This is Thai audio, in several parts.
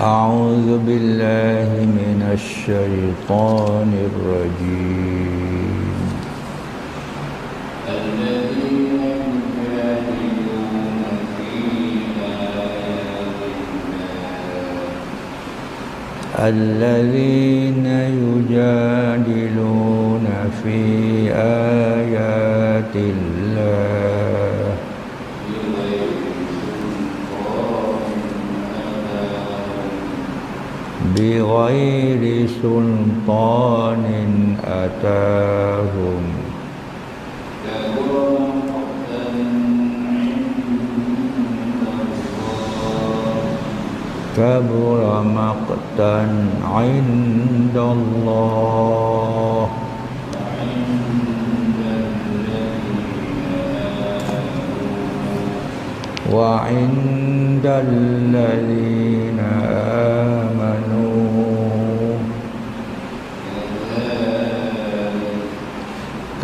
أعوذ بالله من الشيطان الرجيم. الذين يجادلون في آيات الله الذين يجادلون في آيات الله بغير سلطان بغير سلطان أتاهم أتاهم كبر مقتا عند الله كبر مقتا وعند الذين آمنوا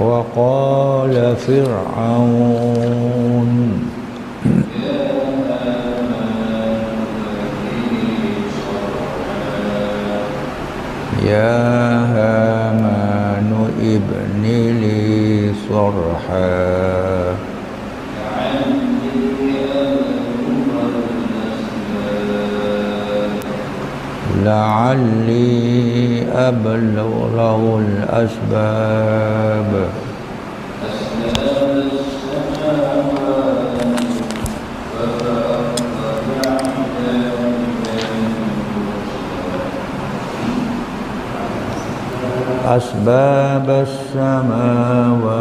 وقال فرعون يا هامان ابن لي صرحا. لعلي أبلغ الأسباب. أسباب السماوات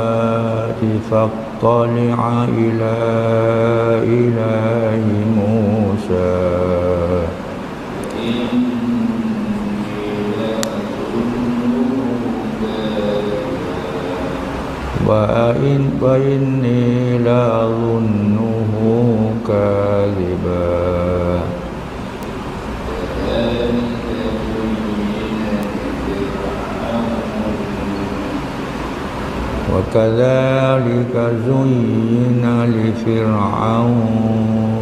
فاطلع إلى إله موسى. وإن وإني لأظنه كاذبا. وكذلك زين لفرعون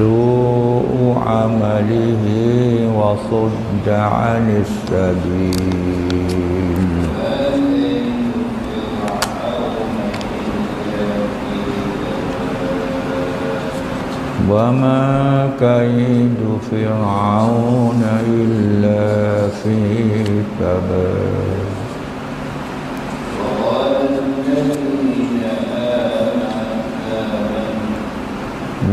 سوء عمله وصد عن السبيل. وما كيد فرعون إلا في تباب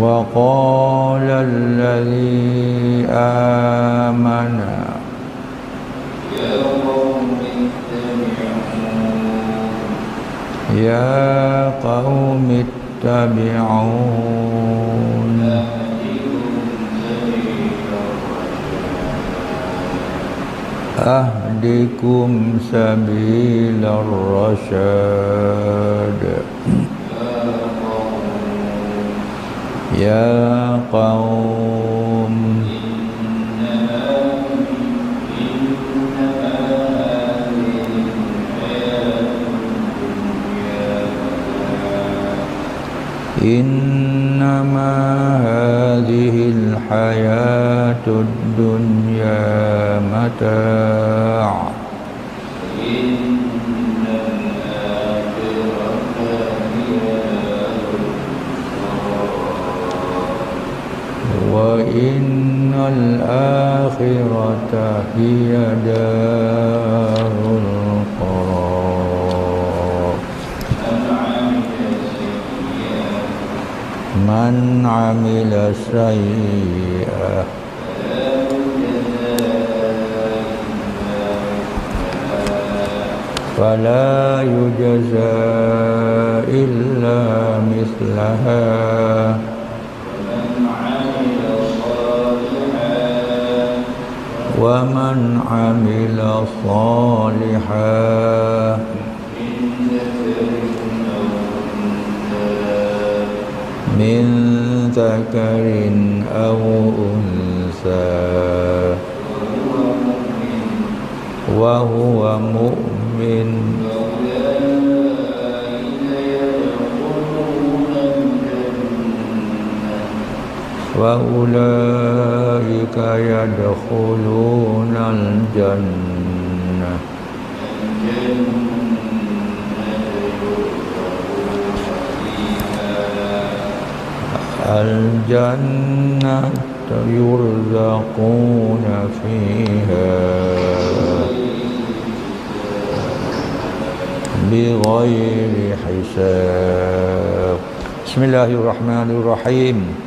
وقال الذي آمن. يا قوم اتبعون. أهدكم سبيل الرشاد. يا قوم. إنما هذه الحياة الدنيا متاع. وإن الآخرة هي دار القرار. من عمل سيئة فلا يجزى إلا مثلها. ومن عمل صالحا. من ذكر أو أنثى. وهو مؤمن. وأولئك يدخلون الجنة. الجنة يرزقون فيها بغير حساب. بسم الله الرحمن الرحيم.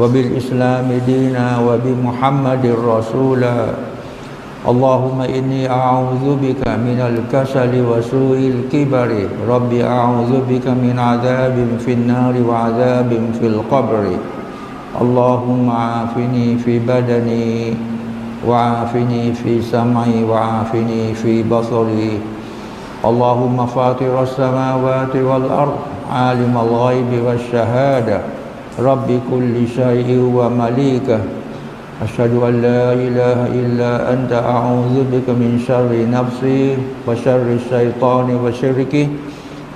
وبالإسلام دينا وبمحمد رسولا. اللهم إني أعوذ بك من الكسل وسوء الكبر. ربي أعوذ بك من عذاب في النار وعذاب في القبر. اللهم عافني في بدني وعافني في سمعي وعافني في بصري. اللهم فاطر السماوات والأرض عالم الغيب والشهادة. Rabbi kulli syai'in wa malikah Asyadu an la ilaha illa anta a'udhu bika min syarri nafsi wa syarri syaitani wa syiriki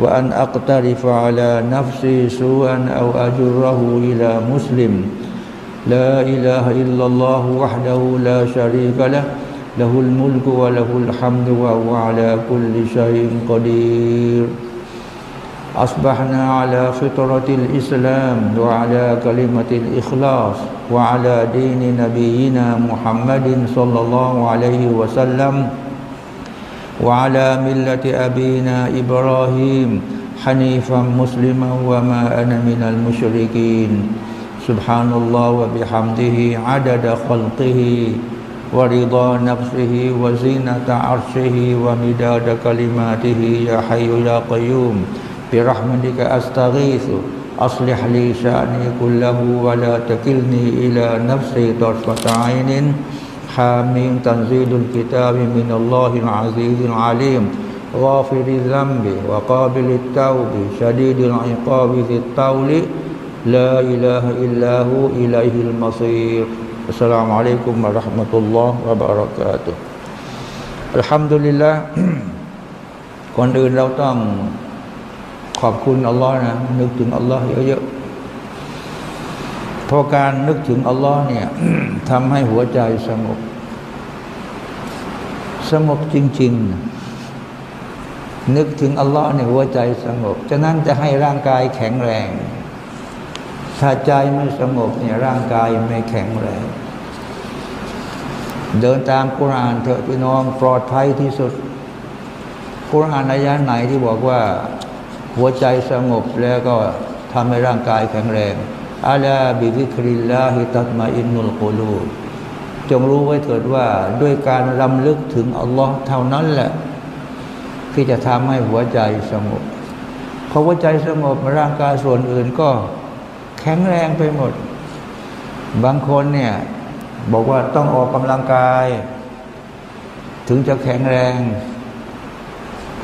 wa an aqtarifa ala nafsi su'an au ajurrahu ila muslim. La ilaha illallah wahdahu la syarika lah Lahul mulku wa lahul hamdu wa wa ala kulli syai'in qadir. أصبحنا على فطرة الإسلام وعلى كلمة الإخلاص وعلى دين نبينا محمد صلى الله عليه وسلم وعلى ملة أبينا إبراهيم حنيفا مسلما وما أنا من المشركين. سبحان الله وبحمده عدد خلقه ورضا نفسه وزينة عرشه ومداد كلماته يا حي يا قيوم. birahmanika astaghiitsu aslih li sya'ni kullahu wa la takilni ila nafsi darfata'inin hamim tanzilul kitabi minallahil azizil alim. Ghafiri dhanbi wa qabilit tawbi. Shadidil iqabi dhit tawli. La ilaha illahu ilaihil masir. Assalamualaikum warahmatullahi wabarakatuh. Alhamdulillah. Kondun lautang อบคุณอัลลอฮ์นะนึกถึงอัลลอฮ์เยอะๆเพราะการนึกถึงอัลลอฮ์เนี่ยทำให้หัวใจสงบสงบจริง ๆ นึกถึงอัลลอฮ์เนี่ยหัวใจสงบฉะนั้นจะให้ร่างกายแข็งแรง ถ้าใจไม่สงบเนี่ยร่างกายไม่แข็งแรง เดินตามกุรานเถอะพี่น้องปลอดภัยที่สุดกุรานอายะไหนที่บอกว่า หัวใจสงบแล้วก็ทำให้ร่างกายแข็งแรงอาลาบิวิคริลลาฮิตัตมาอินนุลโกลูจงรู้ไว้เถิดว่าด้วยการรำลึกถึงอัลลอฮ์เท่านั้นแหละ ที่จะทำให้หัวใจสงบพอหัวใจสงบร่างกายส่วนอื่นก็แข็งแรงไปหมด บางคนเนี่ยบอกว่าต้องออกกำลังกาย ถึงจะแข็งแรง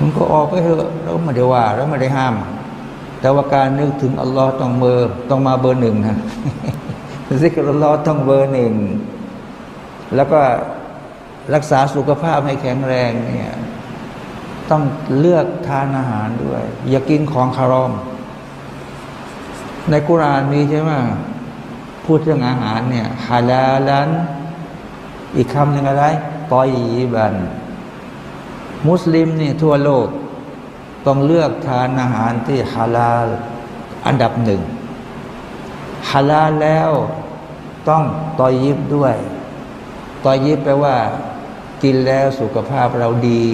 คุณก็ออกไปเถอะแล้วไม่ได้ว่าแล้วไม่ได้ห้าม แต่ว่าการนึกถึงอัลลอฮ์ต้องเบอร์ต้องมาเบอร์หนึ่งนะซิกรุลลอฮ์ต้องเบอร์หนึ่งแล้วก็รักษาสุขภาพให้แข็งแรงเนี่ยต้องเลือกทานอาหารด้วย อย่ากินของคารอม ในกุรานมีใช่ไหมพูดเรื่องอาหารเนี่ยฮาลาลัน อีกคำหนึ่งอะไรตอยบัน มุสลิมนี่ทั่วโลก ต้องเลือกทานอาหารที่ฮาลาลอันดับหนึ่งฮาลาลแล้วต้องตอยิบด้วยตอยิบแปลว่า กินแล้วสุขภาพเราดี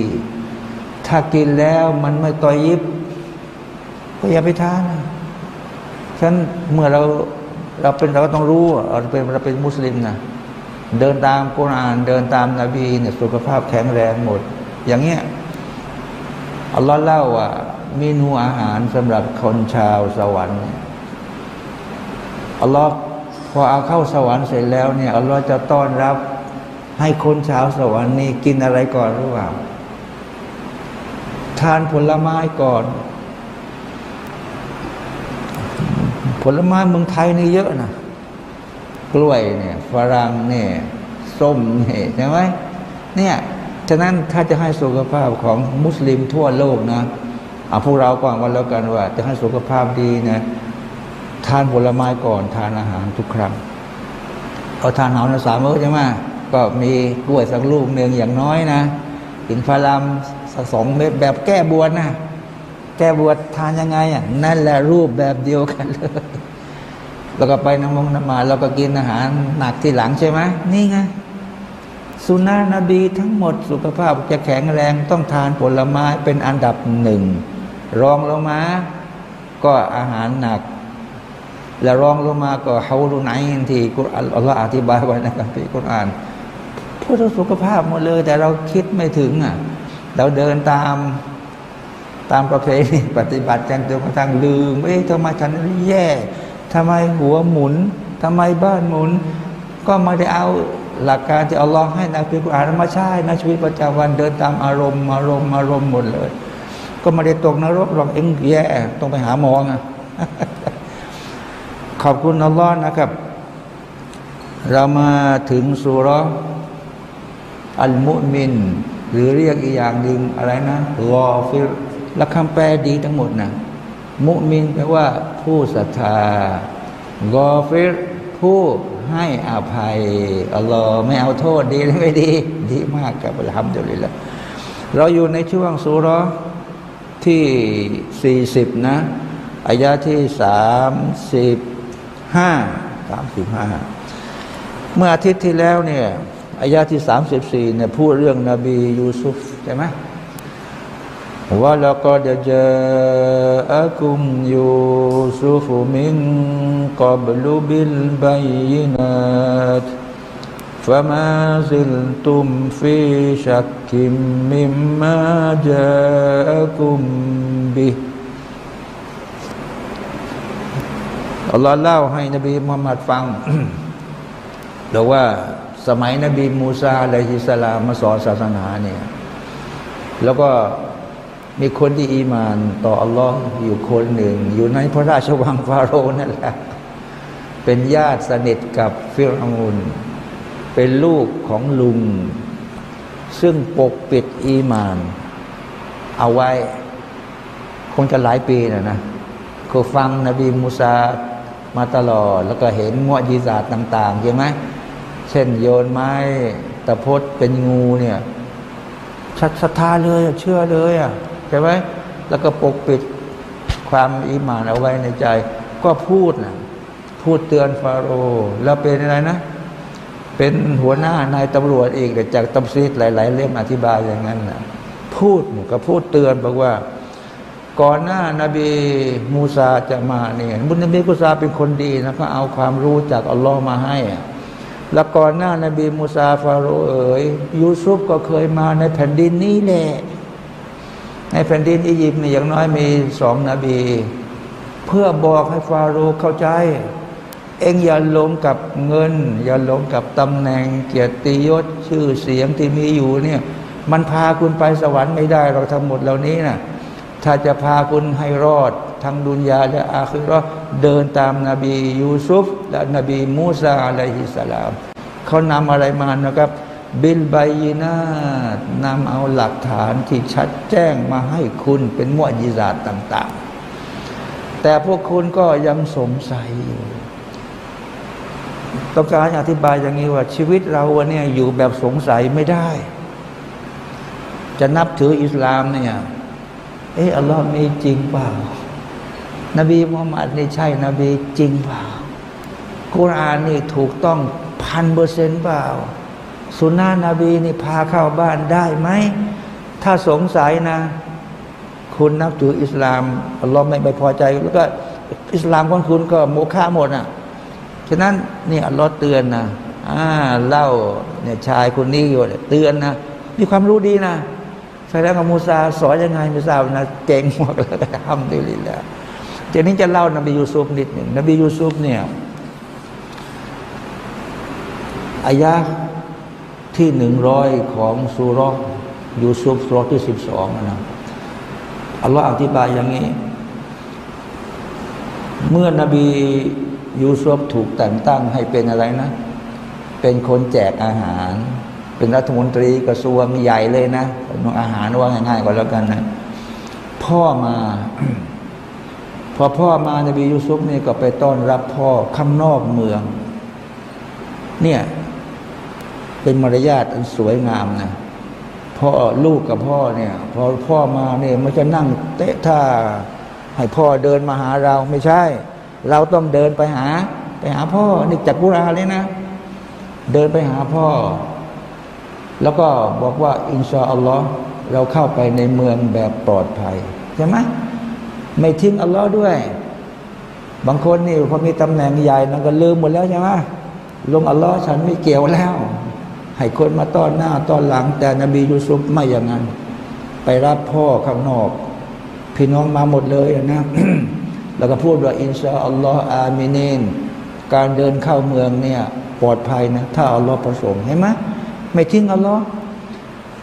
ถ้ากินแล้วมันไม่ตอยิบ ก็อย่าไปทานฉันเมื่อเราเราเป็นเราก็ต้องรู้เราเป็นเราเป็นมุสลิมนะเดินตามกุราน เดินตามนาบีเนี่ยสุขภาพแข็งแรงหมด อย่างเงี้ยอัลลอฮ์เล่าว่ามีนูอาหารสำหรับคนชาวสวรรค์อัลลอฮ์พอเอาเข้าสวรรค์เสร็จแล้วเนี่ยอัลลอฮ์จะต้อนรับ ให้คนชาวสวรรค์นี่กินอะไรก่อนหรือเปล่า ทานผลไม้ก่อน ผลไม้เมืองไทยนี่เยอะนะกล้วยเนี่ยฝรั่งเนี่ยส้มเนี่ยใช่ไหมเนี่ย ฉะนั้นถ้าจะให้สุขภาพของมุสลิมทั่วโลกนะเอาพวกเราก่อนกันแล้วกันว่า จะให้สุขภาพดีนะทานผลไม้ก่อนทานอาหารทุกครั้งเอาทานหาวนะสามมื้อใช่ไหมก็มีกล้วยสักลูกหนึ่งอย่างน้อยนะกินฟาลามสักสองเม็ดแบบแก้บวชนะแก้บวชทานยังไงอะนั่นแหละรูปแบบเดียวกันเลยแล้วก็ไปน้ำมงน้ำมาแล้วก็กินอาหารหนักที่หลังใช่ไหมนี่ไง สุนานะนบีทั้งหมดสุขภาพจะแข็งแรงต้องทานผลไม้เป็นอันดับหนึ่ง รองลงมา ก็อาหารหนัก แล้วรองลงมาก็เฮารุไนที่กุรอานอัลลอฮ์อธิบายไว้ในคัมภีร์กุรอานพูดถึงสุขภาพหมดเลย แต่เราคิดไม่ถึงอะเราเดินตามตามประเพณีปฏิบัติจนจนกระทั่งลืมเอ๊ะทำไมฉันแย่ทำไมหัวหมุนทำไมบ้านหมุน ก็ไม่ได้เอา หลักการที่อัลลอฮ์ให้นักพิจารณามาใช่ในชีวิตประจำวันเดินตามอารมณ์อารมณ์อารมณ์หมดเลย ก็ไม่ได้ตกนรกหรอกเอ็งแย่ต้องไปหาหมอไงขอบคุณอัลลอฮ์นะครับ เรามาถึงสุรอัลมุมิน หรือเรียกอีกอย่างหนึ่งอะไรนะรอฟิรและคำแปลดีทั้งหมดนะมุมินแปลว่าผู้ศรัทธากอฟิรผู้ ให้อภัยอัลลอฮ์ไม่เอาโทษดีหรือไม่ดี ดีมากครับทำเดี๋ยวนี้ละเราอยู่ในช่วงสุรที่สี่สิบนะอายาที่สามสิบห้าสามสิบห้าเมื่ออาทิตย์ที่แล้วเนี่ยอายาที่สามสิบสี่เนี่ยพูดเรื่องนบียูซุฟใช่ไหม ولقد جاءكم يوسف من قبل بالبينات فما زلتم في شك مما جاءكم به อัลลอฮ์เล่าให้นบีมุฮัมมัดฟังบอกว่าสมัยนบีมูซาอะลัยฮิสสลามมาสอนศาสนาเนี่ยแล้วก็ มีคนที่อีมานต่ออัลลอฮ์อยู่คนหนึ่ง อยู่ในพระราชวังฟาโรห์นั่นแหละเป็นญาติสนิทกับฟิรอานเป็นลูกของลุง ซึ่งปกปิดอีมาน เอาไว้ คงจะหลายปีนะนะคือฟังนบีมูซามาตลอด แล้วก็เห็นมวยิซาตต่างๆใช่ไหมเช่นโยนไม้ตะพดเป็นงูเนี่ยชัดศรัทธาเลยเชื่อเลยอะ ใช่ไหมแล้วก็ปกปิดความอิมานเอาไว้ในใจ ก็พูดนะพูดเตือนฟาโรห์แล้วเป็นอะไรนะ เป็นหัวหน้านายตำรวจเองแต่จากตำซีดหลาย ๆ เล่มอธิบายอย่างนั้นนะพูดก็พูดเตือนบอกว่า ก่อนหน้านาบีมูซาจะมาเนี่ยบุญนบีมูซาเป็นคนดีนะก็เอาความรู้จากอัลลอฮ์มาให้แล้วก่อนหน้านาบีมูซาฟาโรห์เอ๋ยยูซุฟก็เคยมาในแผ่นดินนี้แหละ ในแผ่นดินอียิปต์มีอย่างน้อยมีสองนบี เพื่อบอกให้ฟาโรห์เข้าใจ เองอย่าหลงกับเงิน อย่าหลงกับตำแหน่งเกียรติยศชื่อเสียงที่มีอยู่เนี่ยมันพาคุณไปสวรรค์ไม่ได้เราทั้งหมดเหล่านี้นะถ้าจะพาคุณให้รอดถ้าทั้งดุนยาและอาคิเราเดินตามนาบียูซุฟ และนบีมูซาอะลัยฮิสสลามเขานำอะไรมานะครับ บิลไบยนาตนำเอาหลักฐานที่ชัดแจ้งมาให้คุณเป็นมวจิซาตต่าง ๆ แต่พวกคุณก็ยังสงสัยอยู่ต้องการอธิบายอย่างนี้ว่าชีวิตเราเนี่ยอยู่แบบสงสัยไม่ได้ จะนับถืออิสลามเนี่ยเอออัลลอฮ์มีจริงเปล่า นบีมุฮัมมัดนี่ใช่ นบีจริงเปล่ากุรอานนี่ถูกต้องพันเปอร์เซนต์เปล่า สุนนะนบีนี่พาเข้าบ้านได้ไหม ถ้าสงสัยนะ คุณนับถืออิสลามอัลลอฮ์ไม่ไปพอใจ แล้วก็อิสลามของคุณก็โมฆะหมดอะฉะนั้นนี่อัลลอฮ์เตือนนะอ่าเล่าเนี่ยชายคนนี้อยู่เตือนนะมีความรู้ดีนะแสดงว่ามูซาสอนยังไงมูซานะเก่งมากเลยทำดีเลยแล้วทีนี้จะเล่านบียูซุฟนิดหนึ่งนบียูซุฟเนี่ยอายะ ที่หนึ่งร้อยของสุรยูซุฟสุรที่สิบสองนะอัลลอฮ์อธิบายอย่างนี้ เมื่อนบียูซุฟถูกแต่งตั้งให้เป็นอะไรนะ เป็นคนแจกอาหาร เป็นรัฐมนตรีกระทรวงใหญ่เลยนะนอาหารว่าง่ายๆก็แล้วกันนะพ่อมา พอพ่อมานบียูซุฟนี่ก็ไปต้อนรับพ่อข้างนอกเมือง เนี่ย เป็นมารยาทอันสวยงามนะพ่อลูกกับพ่อเนี่ย พอพ่อมาเนี่ยมันจะนั่งเตะท่าให้พ่อเดินมาหาเราไม่ใช่ เราต้องเดินไปหา ไปหาพ่อนี่จากกุราเลยนะ เดินไปหาพ่อ แล้วก็บอกว่า อินชาอัลลอฮ์เราเข้าไปในเมืองแบบปลอดภัยใช่ไหมไม่ทิ้งอัลลอฮ์ด้วย บางคนนี่พอมีตำแหน่งใหญ่นั่นก็ลืมหมดแล้วใช่ไหมลงอัลลอฮ์ฉันไม่เกี่ยวแล้ว ให้คนมาต้อนหน้าต้อนหลัง แต่นบียูซุฟไม่อย่างนั้น ไปรับพ่อข้างนอก พี่น้องมาหมดเลยนะแล้วก็พูดว่าอินชาอัลลอฮ์อามินีนการเดินเข้าเมืองเนี่ยปลอดภัยนะ ถ้าอัลลอฮ์ประสงค์เห็นไหมไม่ทิ้งอัลลอฮ์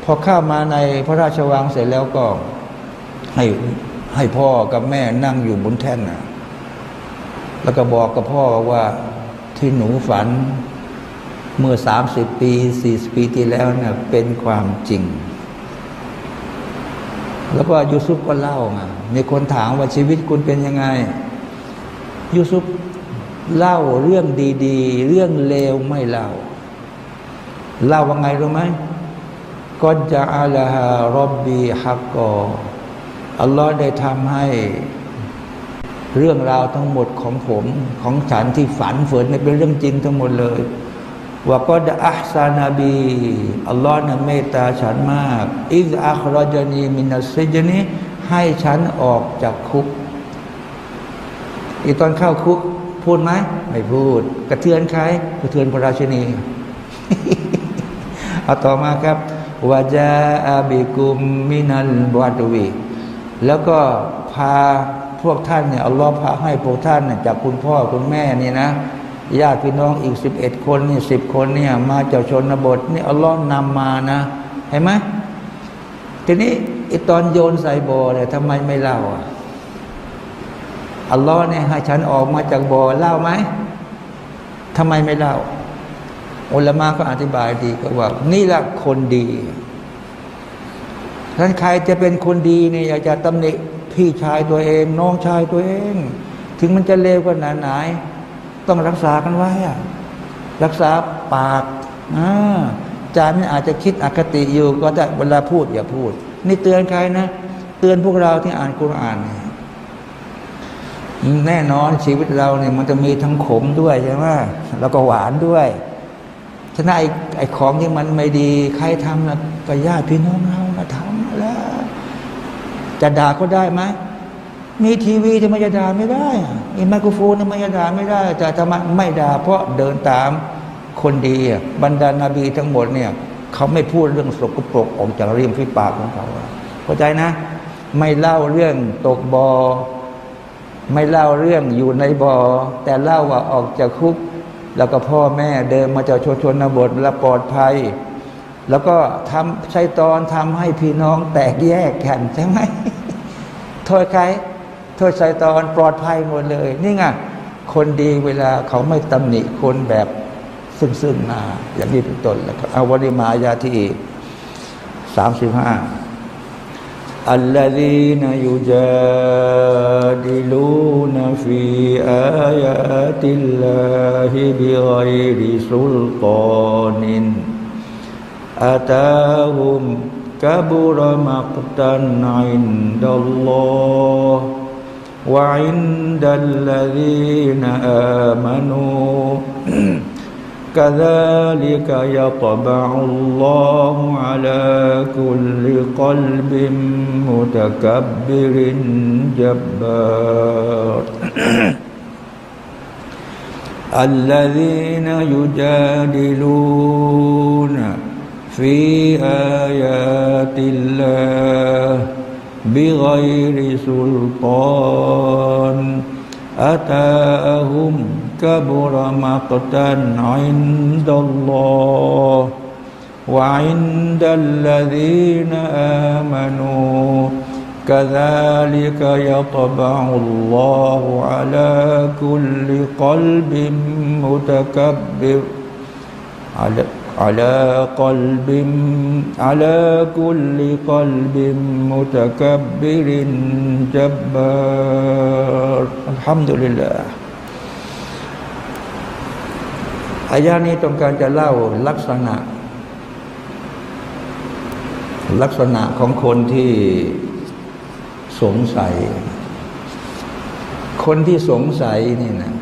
พอเข้ามาในพระราชวังเสร็จแล้วก็ให้ให้พ่อกับแม่นั่งอยู่บนแท่นนะแล้วก็บอกกับพ่อว่าที่หนูฝัน เมื่อสามสิบปีสี่สิบปีที่แล้วนะ่ะเป็นความจริง แล้วก็ยูซุปก็เล่าไงมีคนถามว่าชีวิตคุณเป็นยังไง ยูซุปเล่าเรื่องดีๆ เรื่องเลวไม่เล่า เล่าว่าไงรู้ไหมก็จะอาลาฮารอบบีฮักกออัลลอฮ์ได้ทำให้เรื่องราวทั้งหมดของผมของฉันที่ฝันเฝืนเป็นเรื่องจริงทั้งหมดเลย ว่าก็ดอัลซานาบีอัลลอฮ์นั้นเมตตาฉันมาก อิสอัครจานีมินัสซิจนีให้ฉันออกจากคุก อีตอนเข้าคุก พูดไหมไม่พูด กระเทือนใครกระเทือนพระราชนีเอาต่อมาครับวาจาอาบิกุมมินัลบวาตวีแล้วก็พาพวกท่านเนี่ยอัลลอฮ์พาให้พวกท่านเนี่ยจากคุณพ่อคุณแม่นี่นะ ญาติพี่น้องอีกสิบเอ็ดคนนี่สิบคนเนี่ย มาจากชนบทนี่อัลลอฮ์นำมานะ เห็นไหมทีนี้ไอตอนโยนใส่บ่อเนี่ยทำไมไม่เล่าอะอัลลอฮ์เนี่ยให้ฉันออกมาจากบ่อเล่าไหมทำไมไม่เล่าอุลามะก็อธิบายดีก็ว่า นี่แหละคนดีท่านใครจะเป็นคนดีเนี่ยอยากจะตำหนิพี่ชายตัวเอง น้องชายตัวเอง ถึงมันจะเลวขนาดไหน ต้องรักษากันไว้รักษาปากอ่าใจมันอาจจะคิดอคติอยู่ ก็ได้เวลาพูดอย่าพูด นี่เตือนใครนะ เตือนพวกเราที่อ่านคุรานเนี่ยแน่นอนชีวิตเราเนี่ยมันจะมีทั้งขมด้วยใช่ไหมแล้วก็หวานด้วยฉะนั้นไอ้ไอ้ของที่มันไม่ดีใครทำนะก็ญาติพี่น้องเรามาทำแล้วจะด่าก็ได้ไหม มีทีวีที่ไม่จะด่าไม่ได้มีไมโครโฟนที่ไม่จะด่าไม่ได้ แต่ทำไมไม่ด่าเพราะเดินตามคนดีบรรดานาบีทั้งหมดเนี่ยเขาไม่พูดเรื่องสกปรกออกจากริมฝีปากของเขาเข้าใจนะ ไม่เล่าเรื่องตกบอ่อไม่เล่าเรื่องอยู่ในบอ่อแต่เล่าว่าออกจากคุก แล้วก็พ่อแม่เดินมาจากชนชนบทและปลอดภัย แล้วก็ทำใช้ตอนทำให้พี่น้องแตกแยกกันใช่ไหมโทษใคร โทษไซตอนปลอดภัยหมดเลย นี่ไงคนดีเวลาเขาไม่ตำหนิคนแบบซึ่งซึ่งมาอย่างนี้เป็นต้นแล้วเอาวันมายาที่สามสิบห้าอัลลอฮีนยูจาดิลูนฟีอายาติลลาฮิบิไกริสุลกานินอาตาฮุมกบุรมักตันอินดัลลอฮ์ وعند الذين آمنوا. كذلك يطبع الله على كل قلب متكبر جبار. الذين يجادلون في آيات الله بغير سلطان. أتاهم كبر مقتا عند الله وعند الذين آمنوا. كذلك يطبع الله على كل قلب متكبر. على على قلب على كل قلب متكبر جبار الحمد لله อายานี้ต้องการจะเล่าลักษณะ ลักษณะของคนที่สงสัย คนที่สงสัยนี่นะ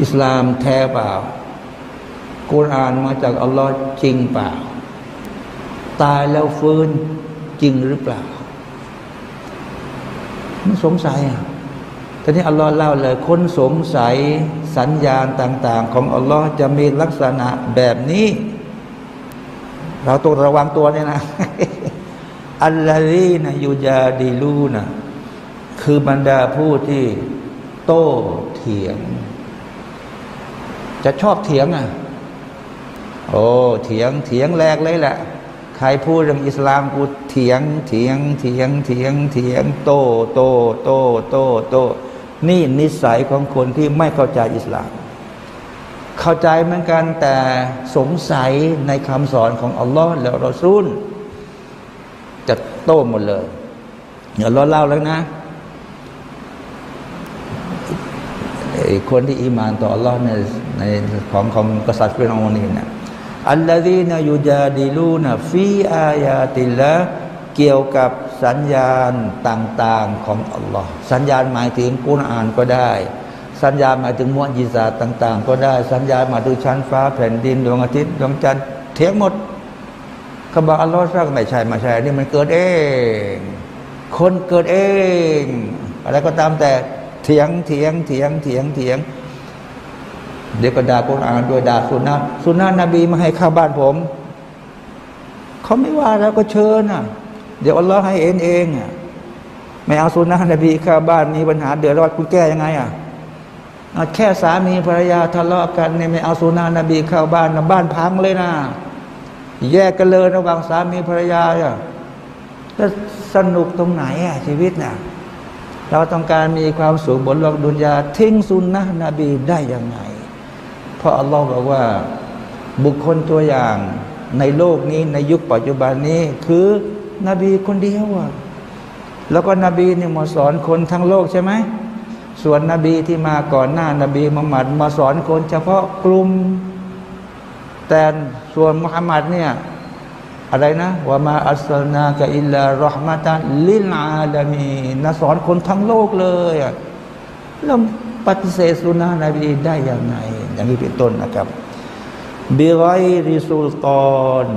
อิสลามแท้เปล่า กุรอานมาจากอัลลอฮ์จริงเปล่า ตายแล้วฟื้นจริงหรือเปล่ามันสงสัยอะทีนี้อัลลอฮ์เล่าเลย คนสงสัยสัญญาณต่าง ๆ ของอัลลอฮ์จะมีลักษณะแบบนี้ เราต้องระวังตัวเนี่ยนะالذين يجادلونคือบรรดาผู้ที่โต้เถียง จะชอบเถียงอะ โอ้เถียงเถียงแรกเลยแหละ ใครพูดเรื่องอิสลามกูเถียงเถียงเถียงเถียงเถียงโตโตโตโตโตนี่นิสัยของคนที่ไม่เข้าใจอิสลาม เข้าใจเหมือนกันแต่สงสัยในคำสอนของอัลลอฮ์แล้วเราซุนจะโต้หมดเลยเดี๋ยวเราเล่าแล้วนะคนที่อีมานต่ออัลลอฮ์ในในของของกษัตริย์ฟิรเอานี่นะ อัลลอฮีนยูจาดิลูนฟีอายาติละเกี่ยวกับสัญญาณต่าง ๆของอัลลอฮ์สัญญาณหมายถึงกุณอ่านก็ได้ สัญญาณหมายถึงมวจิซาต่าง ๆ ก็ได้ สัญญาณหมายถึงชั้นฟ้าแผ่นดินดวงอาทิตย์ดวงจันทร์เทียงหมดคำบอกอัลลอฮ์สร้างไม่ใช่ม่ใช่นี่มันเกิดเอง คนเกิดเอง อะไรก็ตามแต่เถียงเถียงเถียงเถียงเถียง เดี๋ยวก็ด่ากุรอานด้วยด่าสุนนะสุนนะนบีมาให้ข้าบ้านผม เขาไม่ว่าแล้วก็เชิญอะ เดี๋ยวอัลลอฮ์ให้เองเองอะไม่เอาสุนนะนบีข้าบ้านมีปัญหาเดือดร้อนคุณแก้ยังไงอะแค่สามีภรรยาทะเลาะกันเนี่ยไม่เอาสุนนะนบีเข้าบ้านนะบ้านพังเลยนะแยกกันเลยระหว่างสามีภรรยาอะแล้วสนุกตรงไหนอะชีวิตน่ะเราต้องการมีความสุขบนโลกดุนยาทิ้งสุนนะนบีได้ยังไง ราะอัลลอฮ์บอกว่า บุคคลตัวอย่างในโลกนี้ในยุคปัจจุบันนี้คือนบีคนเดียวอะแล้วก็นบีเนี่ยมาสอนคนทั้งโลกใช่ไหมส่วนนบีที่มาก่อนหน้านบีมุฮัมมัดมาสอนคนเฉพาะกลุ่มแต่ส่วนมุฮัมมัดเนี่ยอะไรนะว่ามาอัสลนากะอิลลารอฮมาตันลิลอาลามีนสอนคนทั้งโลกเลยแล้วปฏิเสธสุนานะบีได้อย่างไง อย่างนี้เป็นต้นนะครับบิไรริสุลตอน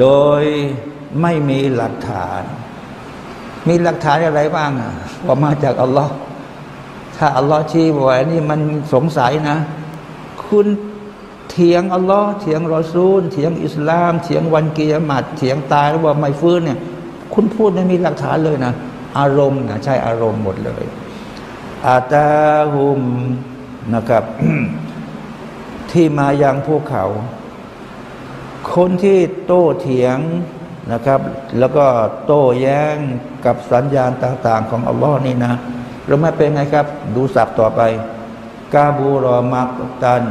โดยไม่มีหลักฐาน มีหลักฐานอะไรบ้างว่ามาจากอัลลอฮ์ถ้าอัลลอฮ์ชี้บอกว่านี่มันสงสัยนะ คุณเถียงอัลลอฮ์เถียงรอซูล เถียงอิสลาม เถียงวันกิยามัดเถียงตายแล้วว่าไม่ฟื้นเนี่ย คุณพูดไม่มีหลักฐานเลยนะอารมณ์นะใช่อารมณ์หมดเลยอาตาหุมนะครับ ที่มายังพวกเขา คนที่โต้เถียงนะครับ แล้วก็โต้แย้งกับสัญญาณต่างๆ ของอัลลอฮ์นี่นะแล้วไม่เป็นไงครับ ดูสับต่อไป กาบูรอมักตัน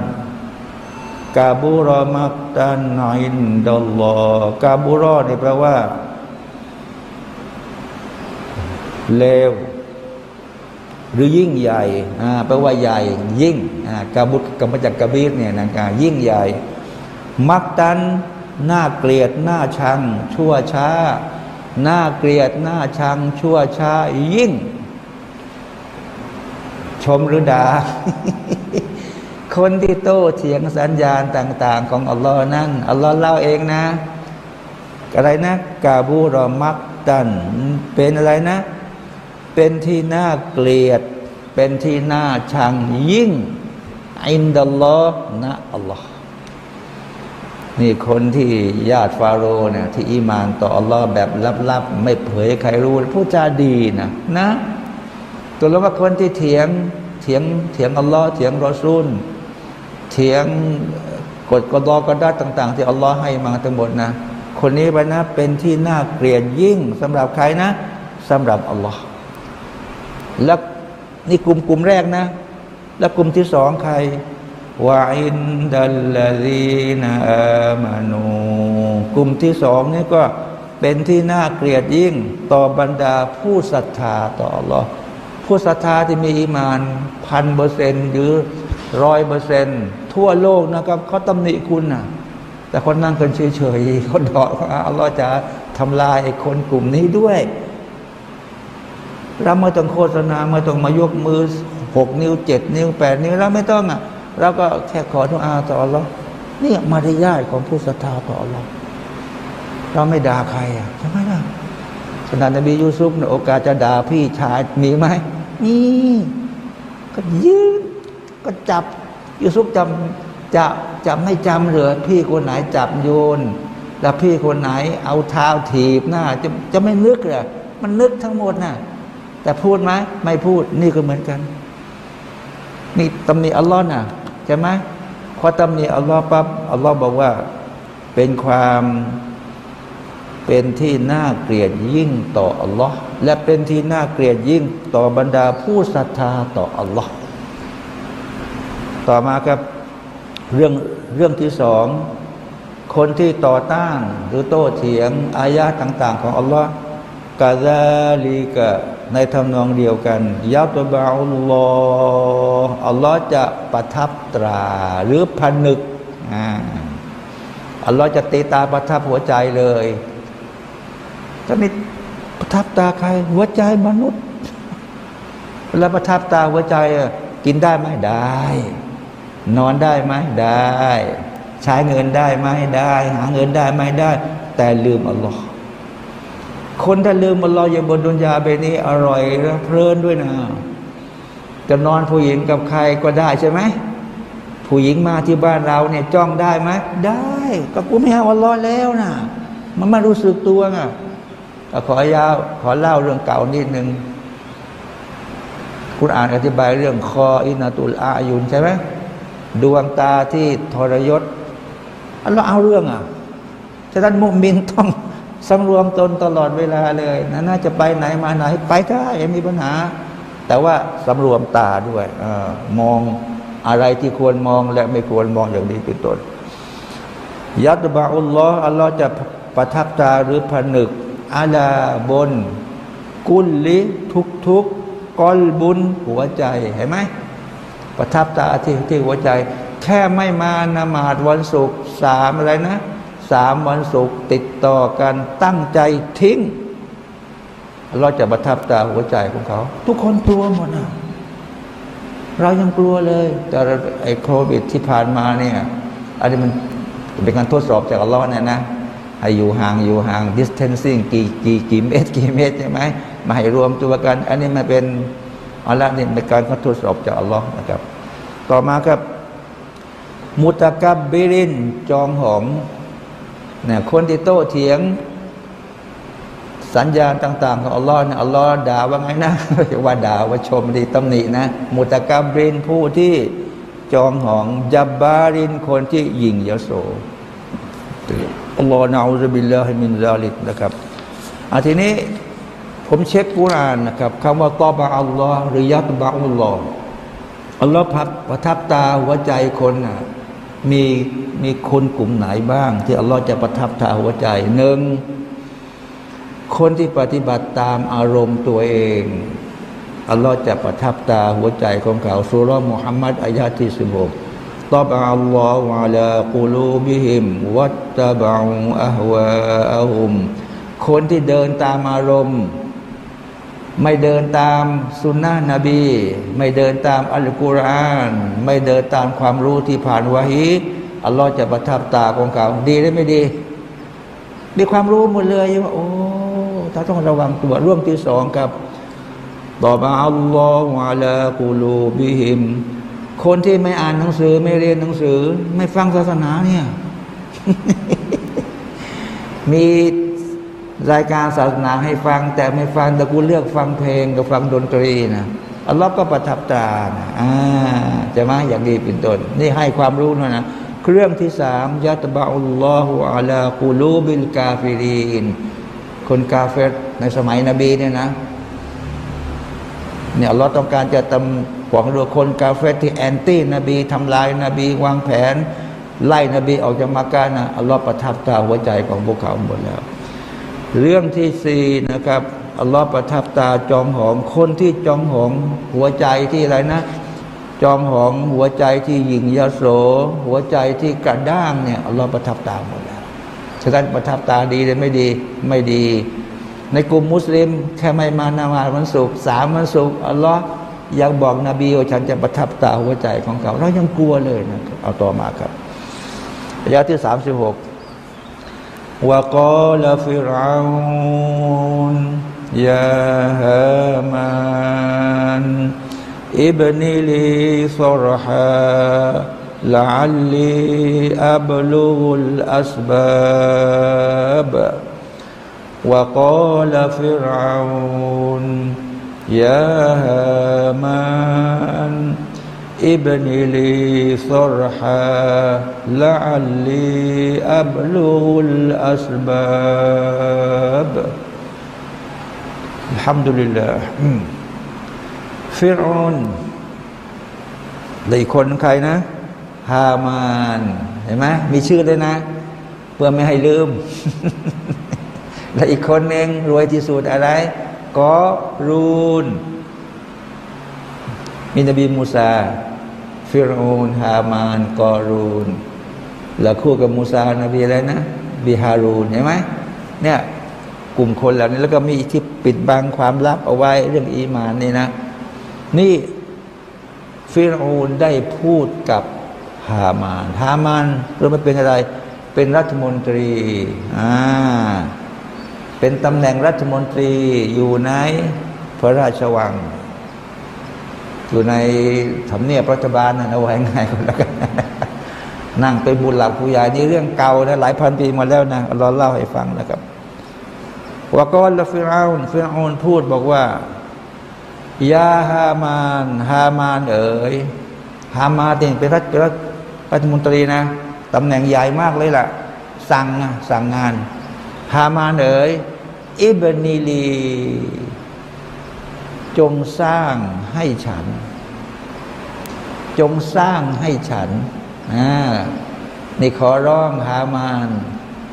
กาบูรอมักตันอินดัลลอกาบูรอนี่แปลว่าเลว หรือยิ่งใหญ่แปลว่าใหญ่ยิ่งกาบุตรกรรมจักกบีรเนี่ยนะการยิ่งใหญ่ มักตันน่าเกลียดน่าชัง ชั่วช้าน่าเกลียดน่าชัง ชั่วช้ายิ่ง ชมหรือดาคนที่โต้เถียงสัญญาณต่าง ๆ ของอัลลอฮ์นั้นอัลลอฮ์เล่าเองนะ อะไรนะ กาบูรอมักตัน เป็นอะไรนะ เป็นที่น่าเกลียด เป็นที่น่าชังยิ่งอินดัลลอฮ์นะอัลลอฮ์นี่คนที่ญาติฟาโรห์เนี่ยที่อีมานต่ออัลลอฮ์แบบลับๆ ไม่เผยใครรู้ผู้จาดีนะนะตัวเราว่าคนที่เถียงเถียงเถียงอัลลอฮ์เถียงรอซูลเถียงกฎกฎอกฎาต่าง ๆ ที่อัลลอฮ์ให้มาทั้งหมดนะคนนี้ไปนะเป็นที่น่าเกลียดยิ่งสำหรับใครนะสำหรับอัลลอฮ์ แล้วนี่กลุ่มกลุ่มแรกนะ แล้วกลุ่มที่สองใครวาอินดัลลาดีนาอามานูกลุ่มที่สองนี่ก็เป็นที่น่าเกลียดยิ่งต่อบรรดาผู้ศรัทธาต่อ Allah ผู้ศรัทธาที่มีอีมานพันเปอร์เซนต์หรือร้อยเปอร์เซนต์ทั่วโลกนะครับเขาตำหนิคุณนะแต่คนนั่งกันเฉยๆคนดอกอัลลอฮ์จะทำลายคนกลุ่มนี้ด้วย เราไม่ต้องโฆษณาไม่ต้องมายกมือหกนิ้วเจ็ดนิ้วแปดนิ้วเราไม่ต้องอะเราก็แค่ขอทุอาต่ออัลลอฮ์นี่มารยาทของผู้ศรัทธาต่ออัลลอฮ์เราไม่ด่าใครอะใช่ไหมล่ะขนาดนบียูซุฟเนี่ยโอกาสจะด่าพี่ชายมีไหมมีก็ยืนก็จับยูซุฟจำจะจะไม่จำเหรือพี่คนไหนจับโยน แล้วพี่คนไหนเอาเท้าถีบหน้าจะจะไม่นึกเหรอมันนึกทั้งหมดน่ะ แต่พูดไหมไม่พูดนี่ก็เหมือนกัน นี่ตำหนิอัลลอฮ์น่ะใช่ไหมพอตำหนิอัลลอฮ์ปั๊บอัลลอฮ์บอกว่า เป็นความเป็นที่น่าเกลียดยิ่งต่ออัลลอฮ์และเป็นที่น่าเกลียดยิ่งต่อบรรดาผู้ศรัทธาต่ออัลลอฮ์ต่อมาครับเรื่องเรื่องที่สอง คนที่ต่อต้านหรือโต้เถียงอายะต่าง ๆ ของอัลลอฮ์ กาซาลีกะในทำนองเดียวกันยัตบาอุลลอฮ์อัลลอฮ์จะประทับตราหรือผนึกอัลลอฮ์จะตีตาประทับหัวใจเลยจะมีประทับตาใคร หัวใจมนุษย์แล้วประทับตาหัวใจกินได้ไหมได้ นอนได้ไหมได้ ใช้เงินได้ไหมได้ หาเงินได้ไหมได้ แต่ลืมอัลลอฮ์ คนถ้าลืมอัลลอฮ์อย่างบนดุนยาไปนี้ อร่อยและเพลินด้วยนะจะนอนผู้หญิงกับใครก็ได้ใช่ไหมผู้หญิงมาที่บ้านเราเนี่ยจ้องได้ไหมได้ก็กูไม่เอาอัลลอฮ์แล้วนะมันไม่รู้สึกตัวไงขอยาวขอเล่าเรื่องเก่านิดหนึ่งคุณอ่านอธิบายเรื่องคออินาตุลอายุนใช่ไหมดวงตาที่ทรยศอันเราเอาเรื่องอะฉะนั้นมุมินต้อง สำรวมตนตลอดเวลาเลยนน่าจะไปไหนมาไหนไปได้ไม่มีปัญหา แต่ว่าสำรวมตาด้วยอมองอะไรที่ควรมองและไม่ควรมองอย่างนี้เป็นต้นยัตบาอุลลอฮ์อัลลอฮ์จะประทับตาหรือผนึกอาลาบน กุลลิทุกทุกกอลบุญหัวใจเห็นไหมประทับตาที่ที่หัวใจ แค่ไม่มานมาดวันศุกร์สามอะไรนะ สามวันศุกร์ติดต่อกันตั้งใจทิ้งเราจะประทับตาหัวใจของเขา ทุกคนกลัวหมดนะเรายังกลัวเลย แต่ไอ้โควิดที่ผ่านมาเนี่ย อันนี้มันเป็นการทดสอบจากอัลลอฮ์เนี่ยนะให้อยู่ห่างอยู่ห่าง distancing กี่กี่กี่เมตร กี่เมตรใช่ไหมมาให้รวมตัวกัน อันนี้มันเป็นอัลลอฮ์นี่เป็นการทดสอบจากอัลลอฮ์นะครับ ต่อมาครับ มุตะกับบิรินจองหองเนี่ยคนที่โต้เถียง สัญญาณต่าง ๆ ของอัลลอฮ์เนี่ยอัลลอฮ์ด่าว่าไงนะว่าด่าว่าชมดีตำหนินะ มุตะกับรินผู้ที่จองหองจับบารินคนที่ยิงยโสอัลลอฮฺนะอูซบิลลาฮิมินซาลิกนะครับอาทีนี้ผมเช็คกุรานนะครับคำว่าตอบะอัลลอฮ์หรือยัตบะอัลลอฮ์อัลลอฮ์พับประทับตาหัวใจคนน่ะ มีมีคนกลุ่มไหนบ้าง ที่อัลลอฮ์จะประทับตาหัวใจหนึ่งคนที่ปฏิบัติตามอารมณ์ตัวเองอัลลอฮ์จะประทับตาหัวใจของเขาสุรมุฮัมมัดอายาที่สิบหกตอบอัลลอฮฺวะลากุลูบิฮิม วัตตะบะอัฮวอะฮุม คนที่เดินตามอารมณ์ ไม่เดินตามสุนนะนบี ไม่เดินตามอัลกุรอานไม่เดินตามความรู้ที่ผ่านวะฮีอัลลอฮ์จะประทับตาของเขา ดีหรือไม่ดี มีความรู้หมดเลยว่าโอ้ถ้าต้องระวังตัวร่วมที่สองครับต่อมาอัลลอฮฺวะลากูลูบิฮิม คนที่ไม่อ่านหนังสือไม่เรียนหนังสือ ไม่ฟังศาสนาเนี่ย มี รายการศาสนาให้ฟัง แต่ไม่ฟังแต่กูเลือกฟังเพลงกับฟังดนตรีนะอัลลอฮ์ก็ประทับตานะอ่าจะมาอย่างดีเป็นต้น นี่ให้ความรู้นะนะเครื่องที่สามيطبع الله على قلوب الكافرينคนกาเฟรในสมัยนบีเนี่ยนะเนี่ยเราต้องการจะตำหวังดูคนกาเฟรที่แอนตี้นบีทำลายนบีวางแผน ไล่นบีออกจากมักกะนะอัลลอฮ์ประทับตาหัวใจของพวกเขาหมดแล้ว เรื่องที่สี่นะครับอัลลอฮ์ประทับตาจองหองคนที่จองหองหัวใจที่อะไรนะ จองหองหัวใจที่หยิ่งยโส หัวใจที่กระด้างเนี่ยอัลลอฮ์ประทับตาหมดแล้วฉะนั้นประทับตาดีเลยไม่ดีไม่ดี ในกลุ่มมุสลิมแค่ไม่มานามาวันศุกร์สามวันศุกร์อัลลอฮ์ยังบอกนบีว่าฉันจะประทับตาหัวใจของเขา เรายังกลัวเลยนะเอาต่อมาครับอายะที่สามสิบหก وقال فرعون يا هامان ابن لي صرحا لعلي أبلغ الأسباب. وقال فرعون يا هامان อิบนิลีซุรฮาละอัลลีอับลูลอัสบับฮัมดุลิลลาห์ฟิรุนและอีกคนใครนะ ฮามานเห็นไหมมีชื่อเลยนะ เพื่อไม่ให้ลืม และอีกคนหนึ่งรวยที่สุดอะไร กอรูน มีนบีมูซา ฟิรูนฮามานกอรูนแล้วคู่กับมูซานบีอะไรนะบิฮารูนเห็นไหมเนี่ยกลุ่มคนเหล่านี้แล้วก็มีที่ปิดบังความลับเอาไว้เรื่องอีมานนี่นะ นี่ฟิรูนได้พูดกับฮามานฮามานรู้ไม่เป็นอะไร เป็นรัฐมนตรีอ่าเป็นตำแหน่งรัฐมนตรีอยู่ในพระราชวัง อยู่ในทำเนียบรัฐบาลนะเอาไว้ง่ายก็แล้วกันนั่งเป็นบุญหลักผู้ใหญ่นี่เรื่องเก่านะหลายพันปีมาแล้วนะเราเล่าให้ฟังนะครับว่าก่อนละฟิรอนฟิรอนพูดบอกว่ายาฮามานฮามานเอ๋ยฮามานเองเป็นรัฐรัฐรัฐมนตรีนะตำแหน่งใหญ่มากเลยล่ะ สั่งนะสั่งงานฮามานเอ๋ยอิบนีลี จงสร้างให้ฉัน จงสร้างให้ฉันนี่ขอร้องฮามาน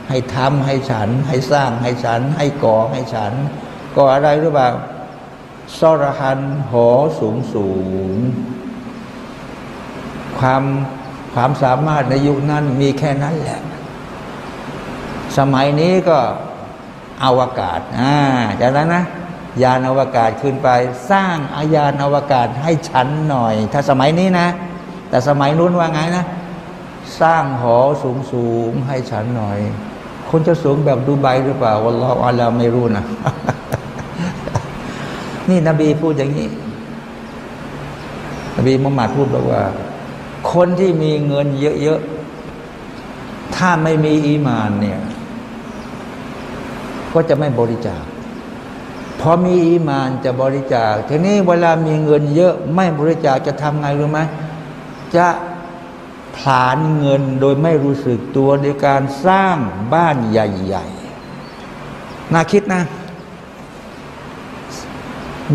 ให้ทำให้ฉัน ให้สร้างให้ฉัน ให้ก่อให้ฉัน ก่ออะไรหรือเปล่าสรหันหอสูงสูง ความความสามารถในยุคนั้นมีแค่นั้นแหละ สมัยนี้ก็อวกาศอ่าจากนั้นนะ ยานอวกาศขึ้นไป สร้างอายานอวกาศให้ฉันหน่อย ถ้าสมัยนี้นะ แต่สมัยนู้นว่าไงนะ สร้างหอสูงสูงให้ฉันหน่อย คนจะสูงแบบดูไบหรือเปล่าวันละอัลลอฮไม่รู้นะนี่นบีพูดอย่างนี้ นบีมุฮัมมัดพูดบอกว่า คนที่มีเงินเยอะๆถ้าไม่มีอีมานเนี่ย ก็จะไม่บริจาค อมีอีมานจะบริจาค ทีนี้เวลามีเงินเยอะไม่บริจาคจะทำไงรู้ไหมจะผลาญเงินโดยไม่รู้สึกตัวในการสร้างบ้านใหญ่ๆน่าคิดนะ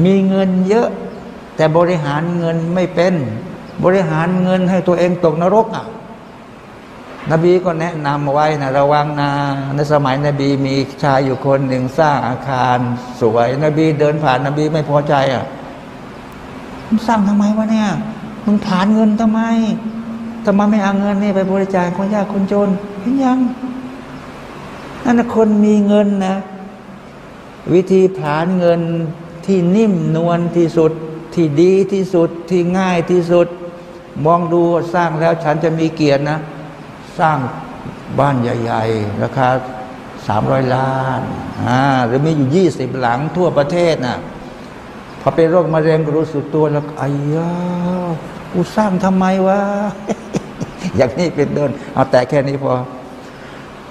มีเงินเยอะ แต่บริหารเงินไม่เป็น บริหารเงินให้ตัวเองตกนรกอะ นบีก็แนะนำไว้นะระวังนาในสมัยนบีมีชายอยู่คนหนึ่งสร้างอาคารสวย นบีเดินผ่านนบีไม่พอใจอะมึงสร้างทำไมวะเนี่ยมึงผลานเงินทำไมทำไมไม่เอาเงินนี่ไปบริจาคคนยากคนจนเห็นยังนั่นนะคนมีเงินนะ วิธีผลานเงินที่นิ่มนวลที่สุดที่ดีที่สุดที่ง่ายที่สุด มองดูสร้างแล้วฉันจะมีเกียรตินะ สร้างบ้านใหญ่ ๆ ราคาสามร้อยล้านอ่าหรือมีอยู่ยี่สิบหลังทั่วประเทศนะ่ะพอเป็นโรคมะเร็งรู้สึกตัวแล้วไอ้ยากูสร้างทำไมวะอย่างนี้เป็นต้นเอาแต่แค่นี้พอ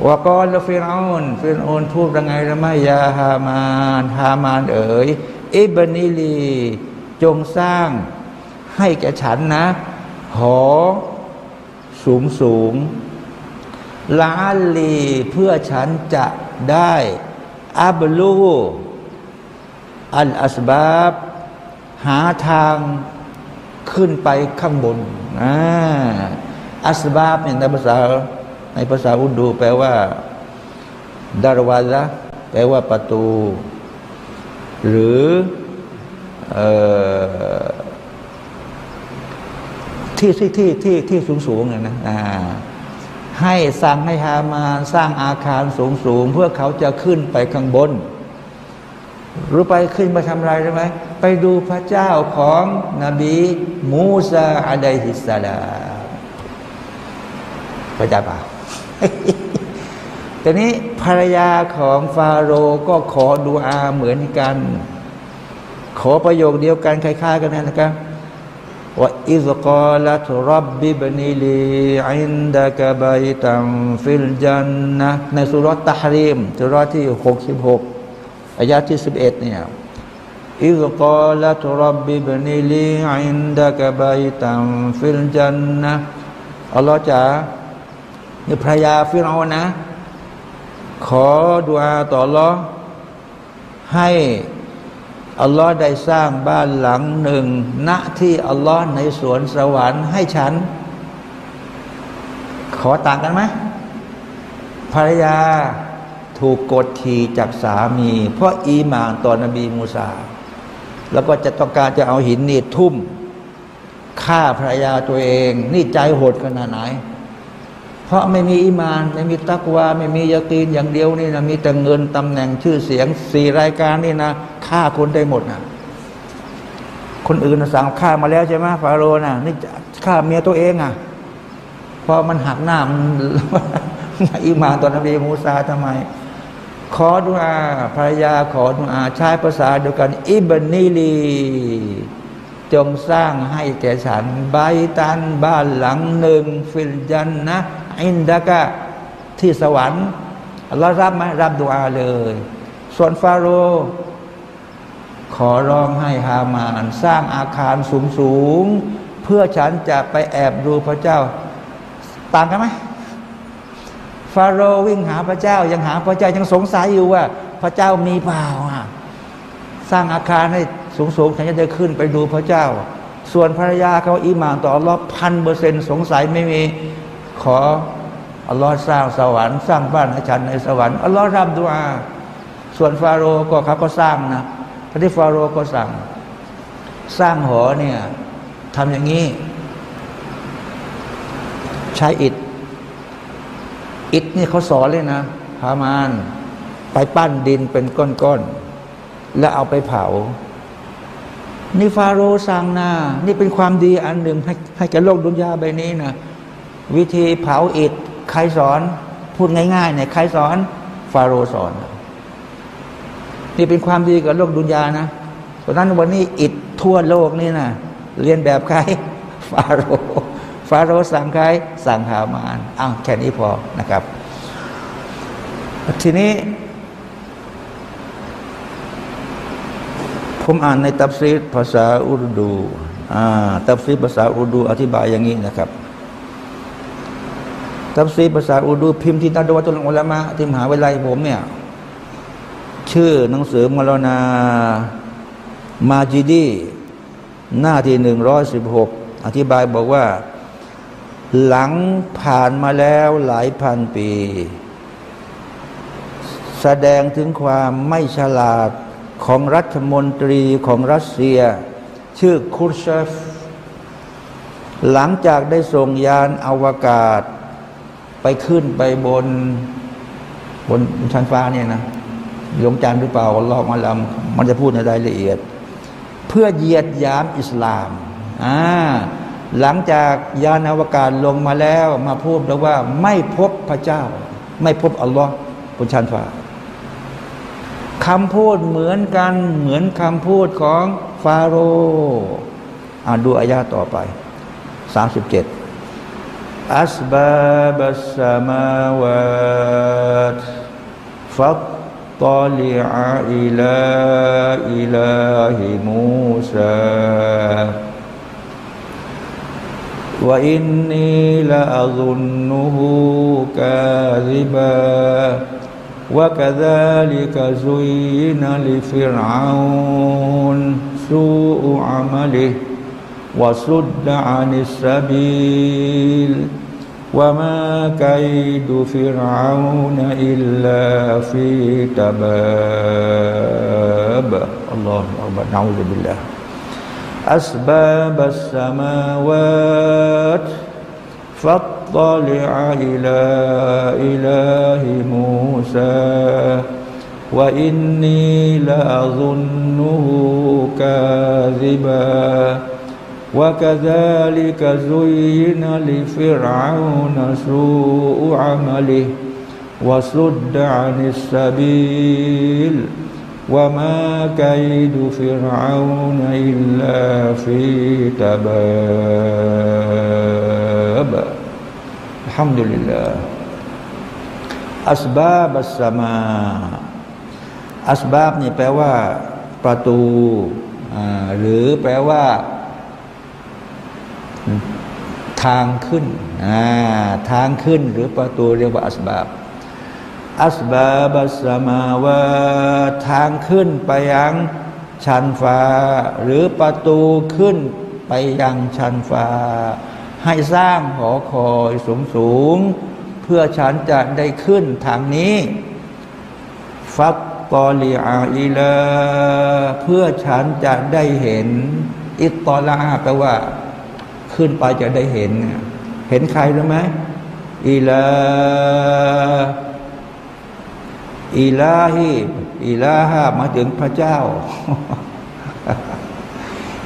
ว่ากอนแล้วฟิรอนฟิรอนพูดยังไงละไม่ยาฮามานฮามานเอ๋ยอิบนิลีจงสร้างให้แก่ฉันนะ หอสูงสูง ลาลีเพื่อฉันจะได้อับลูอัลอัสบาบหาทางขึ้นไปข้างบนอัสบาบเนี่ยในภาษาในภาษาอุนดูแปลว่าดารวาละแปลว่าประตู หรืออที่ที่ที่ที่ที่สูงสูงนี่ยนะ ให้สั่งให้ฮามาสร้างอาคารสูงสูงเพื่อเขาจะขึ้นไปข้างบน รู้ไปขึ้นมาทำอะไรใช่ไหมไปดูพระเจ้าของนบีมูซาอะลัยฮิสสลาพระเจ้าป่าแต่นี้ภรรยาของฟาโรห์ก็ขอดูอาเหมือนกัน ขอประโยคเดียวกันคล้ายๆกันนะครับ ว่าอิสกาลัตรับบิบนิลีอินดะกะบัยตัมฟิลจันนะในซูเราะฮฺตะฮฺรีมซูเราะฮฺที่หกสิบหกอายะที่สิบเอ็ดเนี่ยإذ قالت رب ابن لي عندك بيتا في الجنةอัลลอฮ์จ๋านี่ภรรยาฟิรเอาน์นะ ขอดุอาต่ออัลลอฮ์ให้ อัลลอฮ์ได้สร้างบ้านหลังหนึ่งณที่อัลลอฮ์ในสวนสวรรค์ให้ฉัน ขอต่างกันไหมภรรยาถูกกดขี่จากสามี เพราะอีหมานต่อนบีมูซา แล้วก็จะต้องการจะเอาหินนี่ทุ่มฆ่าภรรยาตัวเอง นี่ใจโหดขนาดไหน เพราะไม่มีอิมาน ไม่มีตักวา ไม่มียากีนอย่างเดียวนี่นะมีแต่เงินตำแหน่งชื่อเสียงสี่รายการนี่นะฆ่าคนได้หมดนะคนอื่นสั่งฆ่ามาแล้วใช่ไหมฟาโรห์นะนี่ฆ่าเมียตัวเองอะพอมันหักหน้ามันอิมานตอนนบีมูซาทำไม ขอดุอาภรรยาขอดุอาใช้ภาษาเดียวกันอิบนีลีจงสร้างให้แก่ฉันใบตันบ้านหลังหนึ่งฟิลจันนะ อินดากะที่สวรรค์เรารับไหมรับดุอาเลย ส่วนฟาโรห์ขอร้องให้ฮามาน สร้างอาคารสูงสูงเพื่อฉันจะไปแอบดูพระเจ้า ต่างกันไหมฟาโรห์วิ่งหาพระเจ้า ยังหาพระเจ้ายังสงสัยอยู่ว่า พระเจ้ามีเปล่าสร้างอาคารให้สูงสูงฉันจะได้ขึ้นไปดูพระเจ้า ส่วนภรรยาเขาอิมานต่ออัลลอฮ์พันเปอร์เซ็นสงสัยไม่มี ขออัลลอฮ์สร้างสวรรค์สร้างบ้านให้ฉันในสวรรค์อัลลอฮ์รับดูอา ส่วนฟาโรห์ก็เขาก็สร้างนะพระที่ฟาโรห์ก็สั่ง สร้างหอเนี่ยทำอย่างนี้ ใช้อิฐ อิฐนี่เขาสอนเลยนะพามาน ไปปั้นดินเป็นก้อนๆ แล้วเอาไปเผา นี่ฟาโรห์สั่งนะนี่เป็นความดีอันหนึ่งให้ให้แก่โลกดุนยาใบนี้นะ วิธีเผาอิฐใครสอน พูดง่ายๆเนี่ยใครสอน ฟาโรสอน นี่เป็นความดีกับโลกดุนยานะเพราะนั้นวันนี้อิฐทั่วโลกนี่นะเรียนแบบใคร ฟาโรฟาโรสั่งใครสั่งหามานอ้าวแค่นี้พอนะครับ ทีนี้ ผมอ่านในตับซีดภาษาอุรดูอ่าตับซีดภาษาอุรดูอธิบายอย่างนี้นะครับ ตัฟซีภาษาอูดูพิมพ์ที่นัดวัตุลอุลามะที่มหาวิทยาลัยผมเนี่ย ชื่อหนังสือมรณามาจิดีหน้าที่หนึ่งร้อยสิบหกอธิบายบอกว่า หลังผ่านมาแล้วหลายพันปี แสดงถึงความไม่ฉลาดของรัฐมนตรีของรัสเซีย ชื่อคุรเชฟหลังจากได้ส่งยานอวกาศ ไปขึ้นไปบน บนชั้นฟ้าเนี่ยนะหลวงจันทร์หรือเปล่าลอกมาลำมันจะพูดในรายละเอียด เพื่อเยียดยามอิสลามอ่าหลังจากยานอวกาศลงมาแล้ว มาพูดแล้วว่าไม่พบพระเจ้า ไม่พบอัลลอฮ์บนชั้นฟ้าคำพูดเหมือนกันเหมือนคำพูดของฟาโรห์อ่านดูอายาต่อไป 37 أسباب السماوات. فاطلع إلى إله موسى. وإني لأظنه كاذبا. وكذلك زين لفرعون سوء عمله. وصد عن السبيل. وما كيد فرعون إلا في تباب. الله أكبر. نعوذ بالله. أسباب السماوات. فاطلع إلى إله موسى. وإني لأظنه كاذبا. وكذلك زين لفرعون سوء عمله وصد عن السبيل وما كيد فرعون إلا في تباب الحمد لله أسباب السماء أسباب นี่แปลว่า ประตูหรือแปลว่า ทางขึ้นทางขึ้นหรือประตูเรียกว่าอัสบาบอัสบาบัสมาวาทางขึ้นไปยังชันฟ้า หรือประตูขึ้นไปยังชันฟ้า ให้สร้างหอคอยสูงสูง เพื่อฉันจะได้ขึ้นทางนี้ ฟักกอลีอาอิลาเพื่อฉันจะได้เห็น อิตตอลาแปลว่า ขึ้นไปจะได้เห็น เห็นใครรู้ไหมอิลาอิลาฮีอิลาฮามาถึงพระเจ้า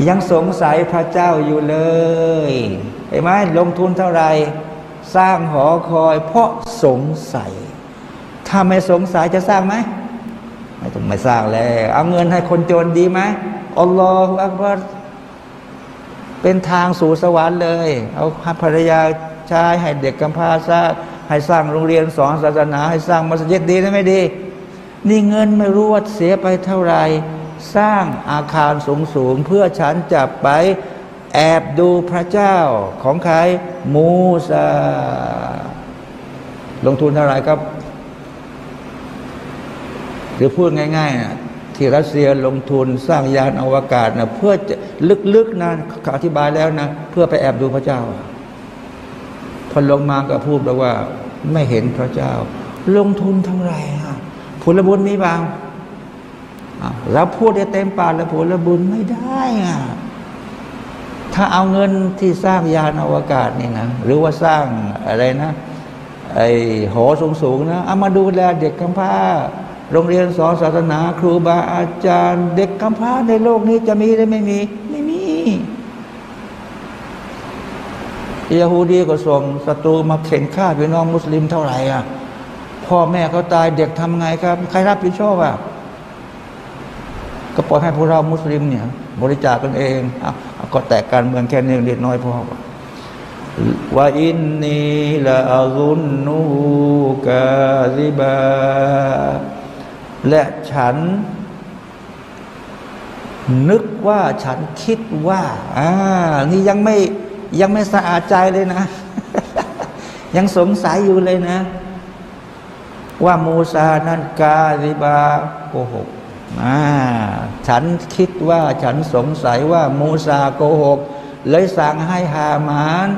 ยังสงสัยพระเจ้าอยู่เลยเห็นไหมลงทุนเท่าไหร่สร้างหอคอย เพราะสงสัย ถ้าไม่สงสัยจะสร้างไหมไม่ต้องไม่สร้างแล้วเอาเงินให้คนจนดีไหมอัลลอฮฺอักบัร เป็นทางสู่สวรรค์เลย เอาภรรยาชายให้เด็กกำพร้าสร้างให้สร้างโรงเรียนสอนศาสนา ให้สร้างมัสยิดดีนะไม่ดี นี่เงินไม่รู้ว่าเสียไปเท่าไหร่สร้างอาคารสูงสูงเพื่อฉันจะไปแอบดูพระเจ้าของใครมูซาลงทุนเท่าไหร่ครับ หรือพูดง่ายๆนะที่รัสเซียลงทุนสร้างยานอวกาศนะเพื่อจะ ลึกๆนะอธิบายแล้วนะ เพื่อไปแอบดูพระเจ้า พอลงมาก็พูดแล้วว่า ไม่เห็นพระเจ้า ลงทุนเท่าไหร่ผลบุญมีบ้างเราพูดได้เต็มปากแล้วผลบุญไม่ได้อะถ้าเอาเงินที่สร้างยานอวกาศนี่นะหรือว่าสร้างอะไรนะ ไอ้หอสูงๆนะเอามาดูแลเด็กกำพร้า โรงเรียนสอนศาสนา ครูบาอาจารย์ เด็กกำพร้าในโลกนี้จะมีหรือไม่มี ไม่มียาฮูดีก็ส่งศัตรูมาเข็นฆ่าพี่น้องมุสลิมเท่าไหร่อะพ่อแม่เขาตายเด็กทำไงครับ ใครรับผิดชอบอะก็ปล่อยให้พวกเรามุสลิมเนี่ย บริจาคกันเองอะก็แตกการเมืองแค่นี้เล็กน้อยพอว่าอินนีละอัลุนนูกาซิบา และฉัน นึกว่าฉันคิดว่า อ่า นี่ยังไม่ยังไม่สะอาดใจเลยนะ ยังสงสัยอยู่เลยนะ ว่ามูซานั้นกาลิบาโกหกอ่าฉันคิดว่าฉันสงสัยว่ามูซาโกหก เลยสั่งให้ฮามาน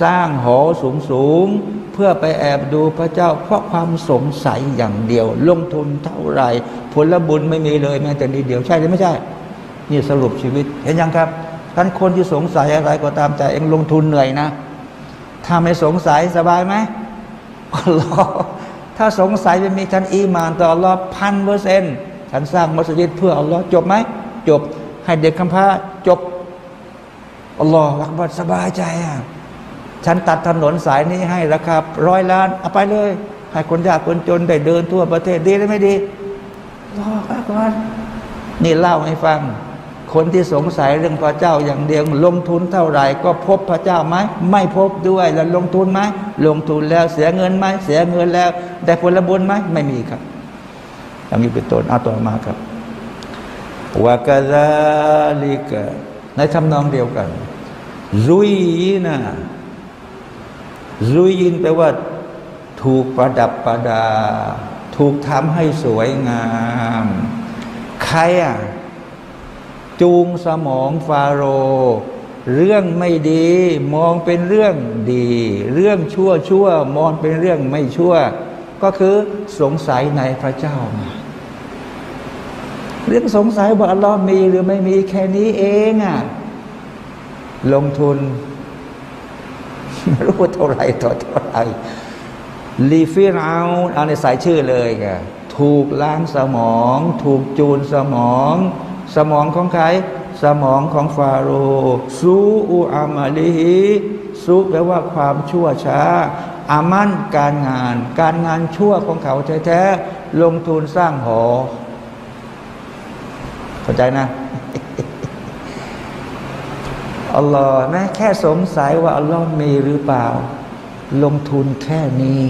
สร้างหอสูงสูง พื่อไปแอบดูพระเจ้า เพราะความสงสัยอย่างเดียว ลงทุนเท่าไหร่ ผลบุญไม่มีเลยแม้แต่นิดเดียวใช่หรือไม่ใช่ นี่สรุปชีวิตเห็นยังครับท่านคนที่สงสัยอะไรก็ตามแต่เองลงทุนเหนื่อยนะ ถ้าไม่สงสัยสบายไหมอัลลอฮ์ถ้าสงสัยจะมีฉันอีมานต่ออัลลอฮ์พันเปอร์เซ็นต์ฉันสร้างมัสยิดเพื่ออัลลอฮ์จบไหมจบให้เด็กคำพ้าจบอัลลอฮ์รักบัดสบายใจอะ ฉันตัดถนนสายนี้ให้ราคาร้อยล้านเอาไปเลย ให้คนยากคนจนได้เดินทั่วประเทศดีหรือไม่ดีรอก่อนนี่เล่าให้ฟัง คนที่สงสัยเรื่องพระเจ้าอย่างเดียวลงทุนเท่าไหร่ ก็พบพระเจ้าไหมไม่พบด้วยแล้วลงทุนไหมลงทุนแล้วเสียเงินไหมเสียเงินแล้ว ได้ผลบุญไหมไม่มีครับอย่างนี้เป็นต้นเอาต่อมาครับวากาซาลิกะในทำนองเดียวกันรุยนะ รุยยินแปลว่า ถูกประดับประดา ถูกทำให้สวยงาม ใครอะจูงสมองฟาโรห์เรื่องไม่ดี มองเป็นเรื่องดี เรื่องชั่วชั่ว มองเป็นเรื่องไม่ชั่ว ก็คือสงสัยในพระเจ้ามาเรื่องสงสัยว่าอัลลอฮ์มีหรือไม่มีแค่นี้เองอะลงทุน รู้เท่าไรต่อเท่าไรลีฟิราเอาในสายชื่อเลยไงถูกล้างสมอง ถูกจูนสมอง สมองของใคร สมองของฟาโรซูอูอามาลีฮิซูแปลว่าความชั่วช้า อามันการงาน การงานชั่วของเขาแท้ๆลงทุนสร้างหอ เข้าใจนะ อัลลอฮ์นะแค่สงสัยว่าอัลลอฮ์มีหรือเปล่า ลงทุนแค่นี้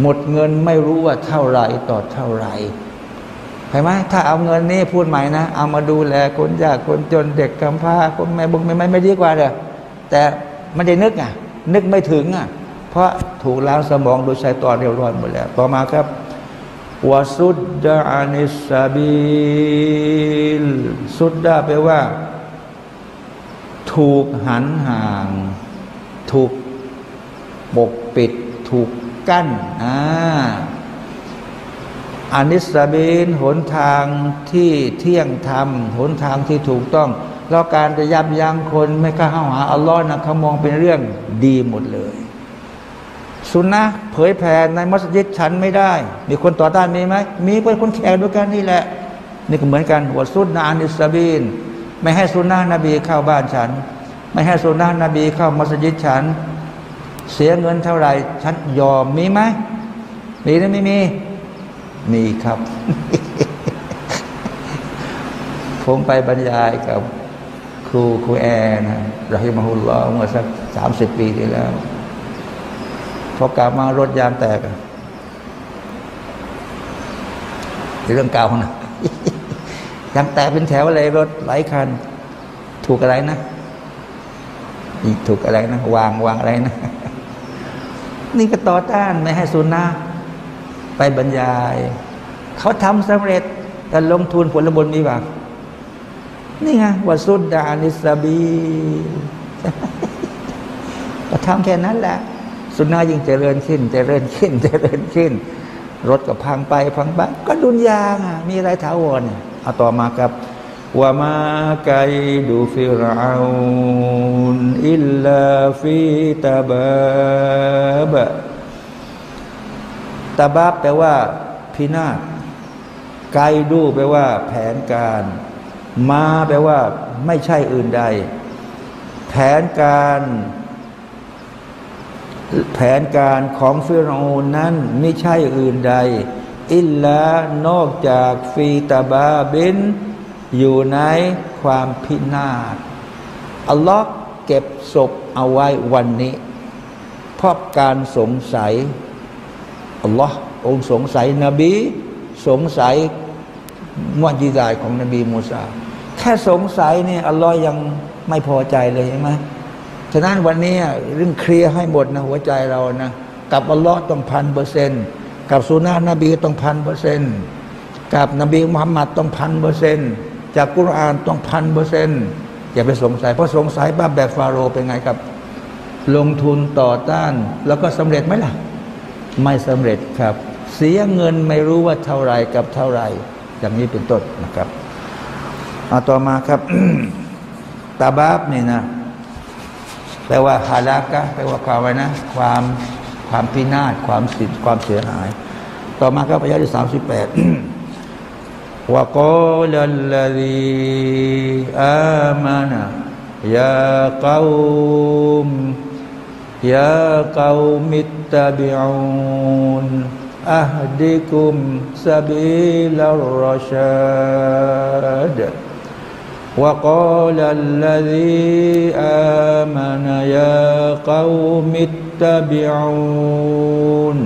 หมดเงินไม่รู้ว่าเท่าไหร่ต่อเท่าไหร่เห็นไหมถ้าเอาเงินนี้พูดใหม่นะ เอามาดูแลคนยากคนจนเด็กกำพร้าคนแม่บุญไม่ไม่ไม่ดีกว่าเลยแต่ไม่ได้นึกอะ นึกไม่ถึงอะ เพราะถูกล้างสมองโดยใช้ตอนเรียบร้อยหมดแล้ว ต่อมาครับวสุดดาอานิสบิลสุดดาแปลว่า ถูกหันห่าง ถูกปกปิด ถูกกั้นอ่าอานิสบินหนทางที่เที่ยงธรรม หนทางที่ถูกต้อง แล้วการจะยับยั้งคนไม่เข้าหาอัลลอฮ์นะเขามองเป็นเรื่องดีหมดเลย สุนนะเผยแผ่ในมัสยิดฉันไม่ได้ มีคนต่อต้านมีไหม มีเป็นคนแขกด้วยกันนี่แหละ นี่ก็เหมือนกันหัวสุนนะอานิสบิน ไม่ให้สุนนะนบีเข้าบ้านฉัน ไม่ให้สุนนะนบีเข้ามัสยิดฉัน เสียเงินเท่าไหร่ฉันยอมมีไหมมีหรือไม่มี มีครับ ผมไปบรรยายกับครูครูแอนนะรฮิมฮุลลอเมื่อสักสามสิบปีที่แล้วพอกลับมารถยางแตกเรื่องเก่านะ ยางแตกเป็นแถวเลยรรถหลายคัน ถูกอะไรนะถูกอะไรนะวางวางอะไรนะ นี่ก็ต่อต้านไม่ให้สุนนะไปบรรยาย เขาทำสำเร็จแต่ลงทุนผลบุญมีบ้างนี่ไงวาสุดดานิสบีก็ทำแค่นั้นแหละ สุนนะยิ่งเจริญขึ้น เจริญขึ้น เจริญขึ้น รถก็พังไปพังไปก็ดุนยางอะมีอะไรถาวรเอาต่อมาครับว่ามาไกดูฟิรอาอนอิลลาฟิตาบาบะตาบาบแปลว่า พินาศไกดูแปลว่า แผนการ มาแปลว่า ไม่ใช่อื่นใด แผนการ แผนการของฟิรอานั้น ไม่ใช่อื่นใด อิลลานอกจากฟีตาบาบิน อยู่ในความพินาศอัลลอฮ์เก็บศพเอาไว้วันนี้เพราะการสงสัยอัลลอฮ์องสงสัยนบี สงสัยมวจิดายของนบีมูซาแค่สงสัยเนี่ยอัลลอฮ์ยังไม่พอใจเลยใช่ไหมฉะนั้นวันนี้เรื่องเคลียร์ให้หมดนะหัวใจเรานะ กับอัลลอฮ์ต้องพันเปอร์เซ็นต์ กับสุนนะนบีต้องพันเปอร์เซนต์กับนบีมุฮัมมัดต้องพันเปอร์เซนต์จากกุรอานต้องพันเปอร์เซนต์อย่าไปสงสัยเพราะสงสัยบ้าแบบฟาโรห์เป็นไงครับ ลงทุนต่อต้าน แล้วก็สำเร็จไหมล่ะ ไม่สำเร็จครับ เสียเงินไม่รู้ว่าเท่าไรกับเท่าไรอย่างนี้เป็นต้นนะครับเอาต่อมาครับตาบาบนี่นะแปลว่าฮาลากะแปลว่าความอะไรนะ ความ ความพินาศความสิทธิ์ความเสียหาย ต่อมาครับอายะที่สามสิบแปด وقال الذي آمن يا قوم يا قوم اتبعون أهدكم سبيل الرشاد وقال الذي آمن يا قوم ตบิอูน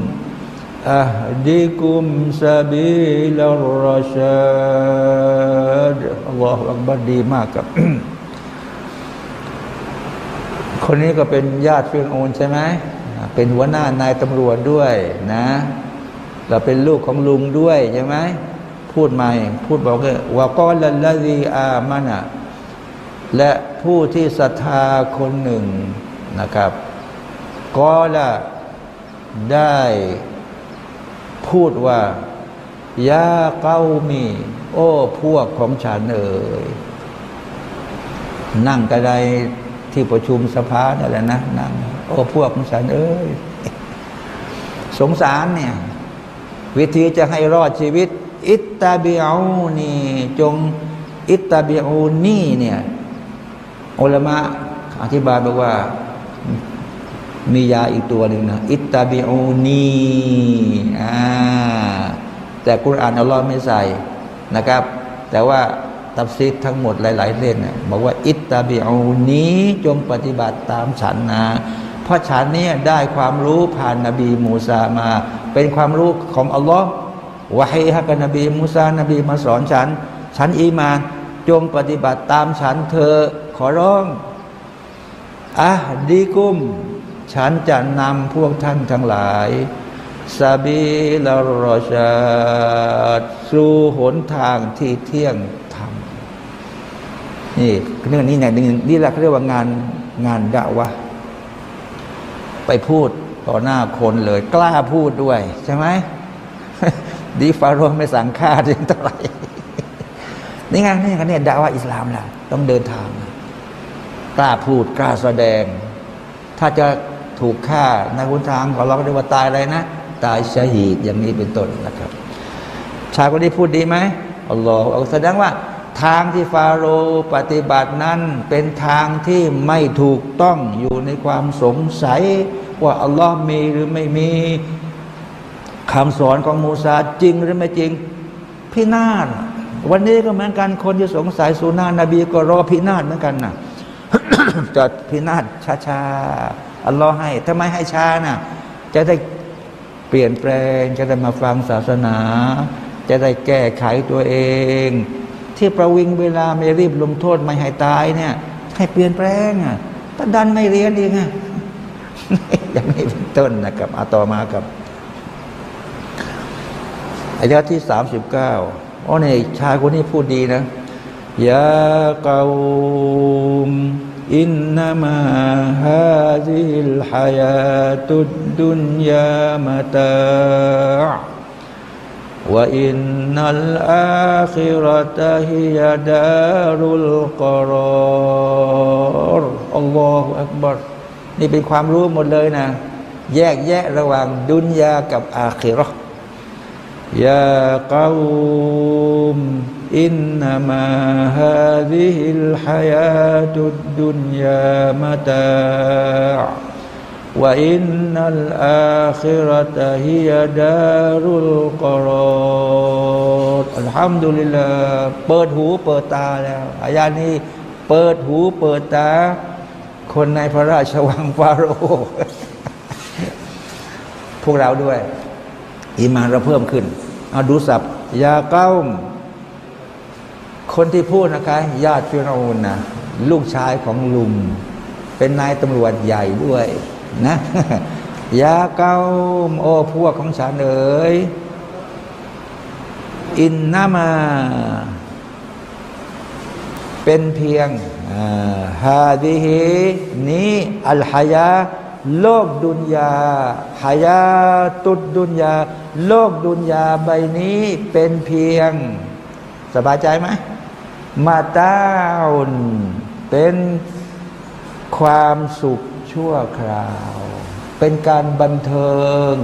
อัฮดิกุมซาบิลรชาดอัลลอฮฺอักบัดดีมากครับ คนนี้ก็เป็นญาติฟิรโอนใช่ไหมเป็นหัวหน้านายตำรวจด้วยนะเราเป็นลูกของลุงด้วยใช่ไหมพูดใหม่พูดบอกว่าว่ากอนละดีอามานะและผู้ที่ศรัทธาคนหนึ่งนะครับ ก็ละได้พูดว่ายาเก้ามี โอ้พวกของฉันเอ่ยนั่งกระไดที่ประชุมสภานั่นแหละนะนั่งโอ้พวกของฉันเอ้ยสงสารเนี่ยวิธีจะให้รอดชีวิต อิตตาบิอูนีจงอิตตาบิอูนีเนี่ยอุลมะอธิบายบอกว่า มียาอีกตัวหนึ่งนะอิตตาบิอูนีอ่าแต่กุรอานอัลลอฮ์ไม่ใส่นะครับ แต่ว่าตับซีดทั้งหมดหลาย ๆเล่นเนี่ยบอกว่า อิตตาบิอูนีจงปฏิบัติตามฉันนะเพราะฉันเนี่ยได้ความรู้ผ่านนบีมูซามา เป็นความรู้ของอัลลอฮ์วะฮีฮะกับนบีมูซานบีมาสอนฉัน ฉันอีมานจงปฏิบัติตามฉันเธอขอร้องอะดีกุม ฉันจะนำพวกท่านทั้งหลายซาบิลารอชาสู่หนทางที่เที่ยงธรรมนี่เรื่องนี้ไงนี่แหละเขาเรียกว่างานงานดะวะไปพูดต่อหน้าคนเลย กล้าพูดด้วย ใช่ไหมดีฟาโรห์ไม่สั่งฆ่าถึงเท่าไหร่นี่ไงนี่ไงเนี่ยดาวะอิสลามแหละต้องเดินทาง กล้าพูดกล้าแสดง ถ้าจะ ถูกฆ่าในหุนทางของเราก็เรียกว่าตายอะไรนะ ตายชาหีดอย่างนี้เป็นต้นนะครับ ชายคนนี้พูดดีไหมอัลลอฮฺแสดงว่าทางที่ฟาโรห์ปฏิบัตินั้นเป็นทางที่ไม่ถูกต้องอยู่ในความสงสัย ว่าอัลลอฮ์มีหรือไม่มีคำสอนของมูซาจริงหรือไม่จริง พินาศวันนี้ก็เหมือนกันคนที่สงสัยสุนานะนบีก็รอพินาศเหมือนกันนะจะพินาศช้าๆ อัลลอฮ์ให้ทำไมให้ช้านะ่ะจะได้เปลี่ยนแปลงจะได้มาฟังศาสนา จะได้แก้ไขตัวเอง ที่ประวิงเวลาไม่รีบลงโทษไม่ให้ตายเนี่ย ให้เปลี่ยนแปลงอะถ้าดันไม่เรียนเองอะอย่างนี้เป็นต้นนะครับอาต่อมากับอายะที่สามสิบเก้าอ๋อเนี่ยชายคนนี้พูดดีนะยาเกา อินนามาฮาซิลฮายาตุดดุนยามะตาว่าอินนัลอาคิรตะฮิยาดารุลกรอรอัลลอฮฺอักบารนี่เป็นความรู้หมดเลยนะ แยกแยะระหว่างดุนยากับอาคิรอยากาวม อินนามาฮาดิฮิลฮายาตุดุนยามะตาว่าอินนัลอาคิรตะฮิยาดารุลกรอดอัลฮัมดุลิลลาเปิดหูเปิดตาแล้วอายานี้เปิดหูเปิดตา คนในพระราชวังฟาโรห์พวกเราด้วยอิมานเราเพิ่มขึ้นเอาดูสับยาเก้า คนที่พูดนะคะญาติฟิรโอนนะลูกชายของลุงเป็นนายตำรวจใหญ่ด้วยนะยาเกาโอพวกของฉันเอ๋ยอินนามา เป็นเพียงฮาดิฮินี้อัลฮายาโลกดุนยาฮายาตุดดุนยา โลกดุนยาใบนี้เป็นเพียง สบายใจไหม มาตานเป็นความสุขชั่วคราว เป็นการบันเทิง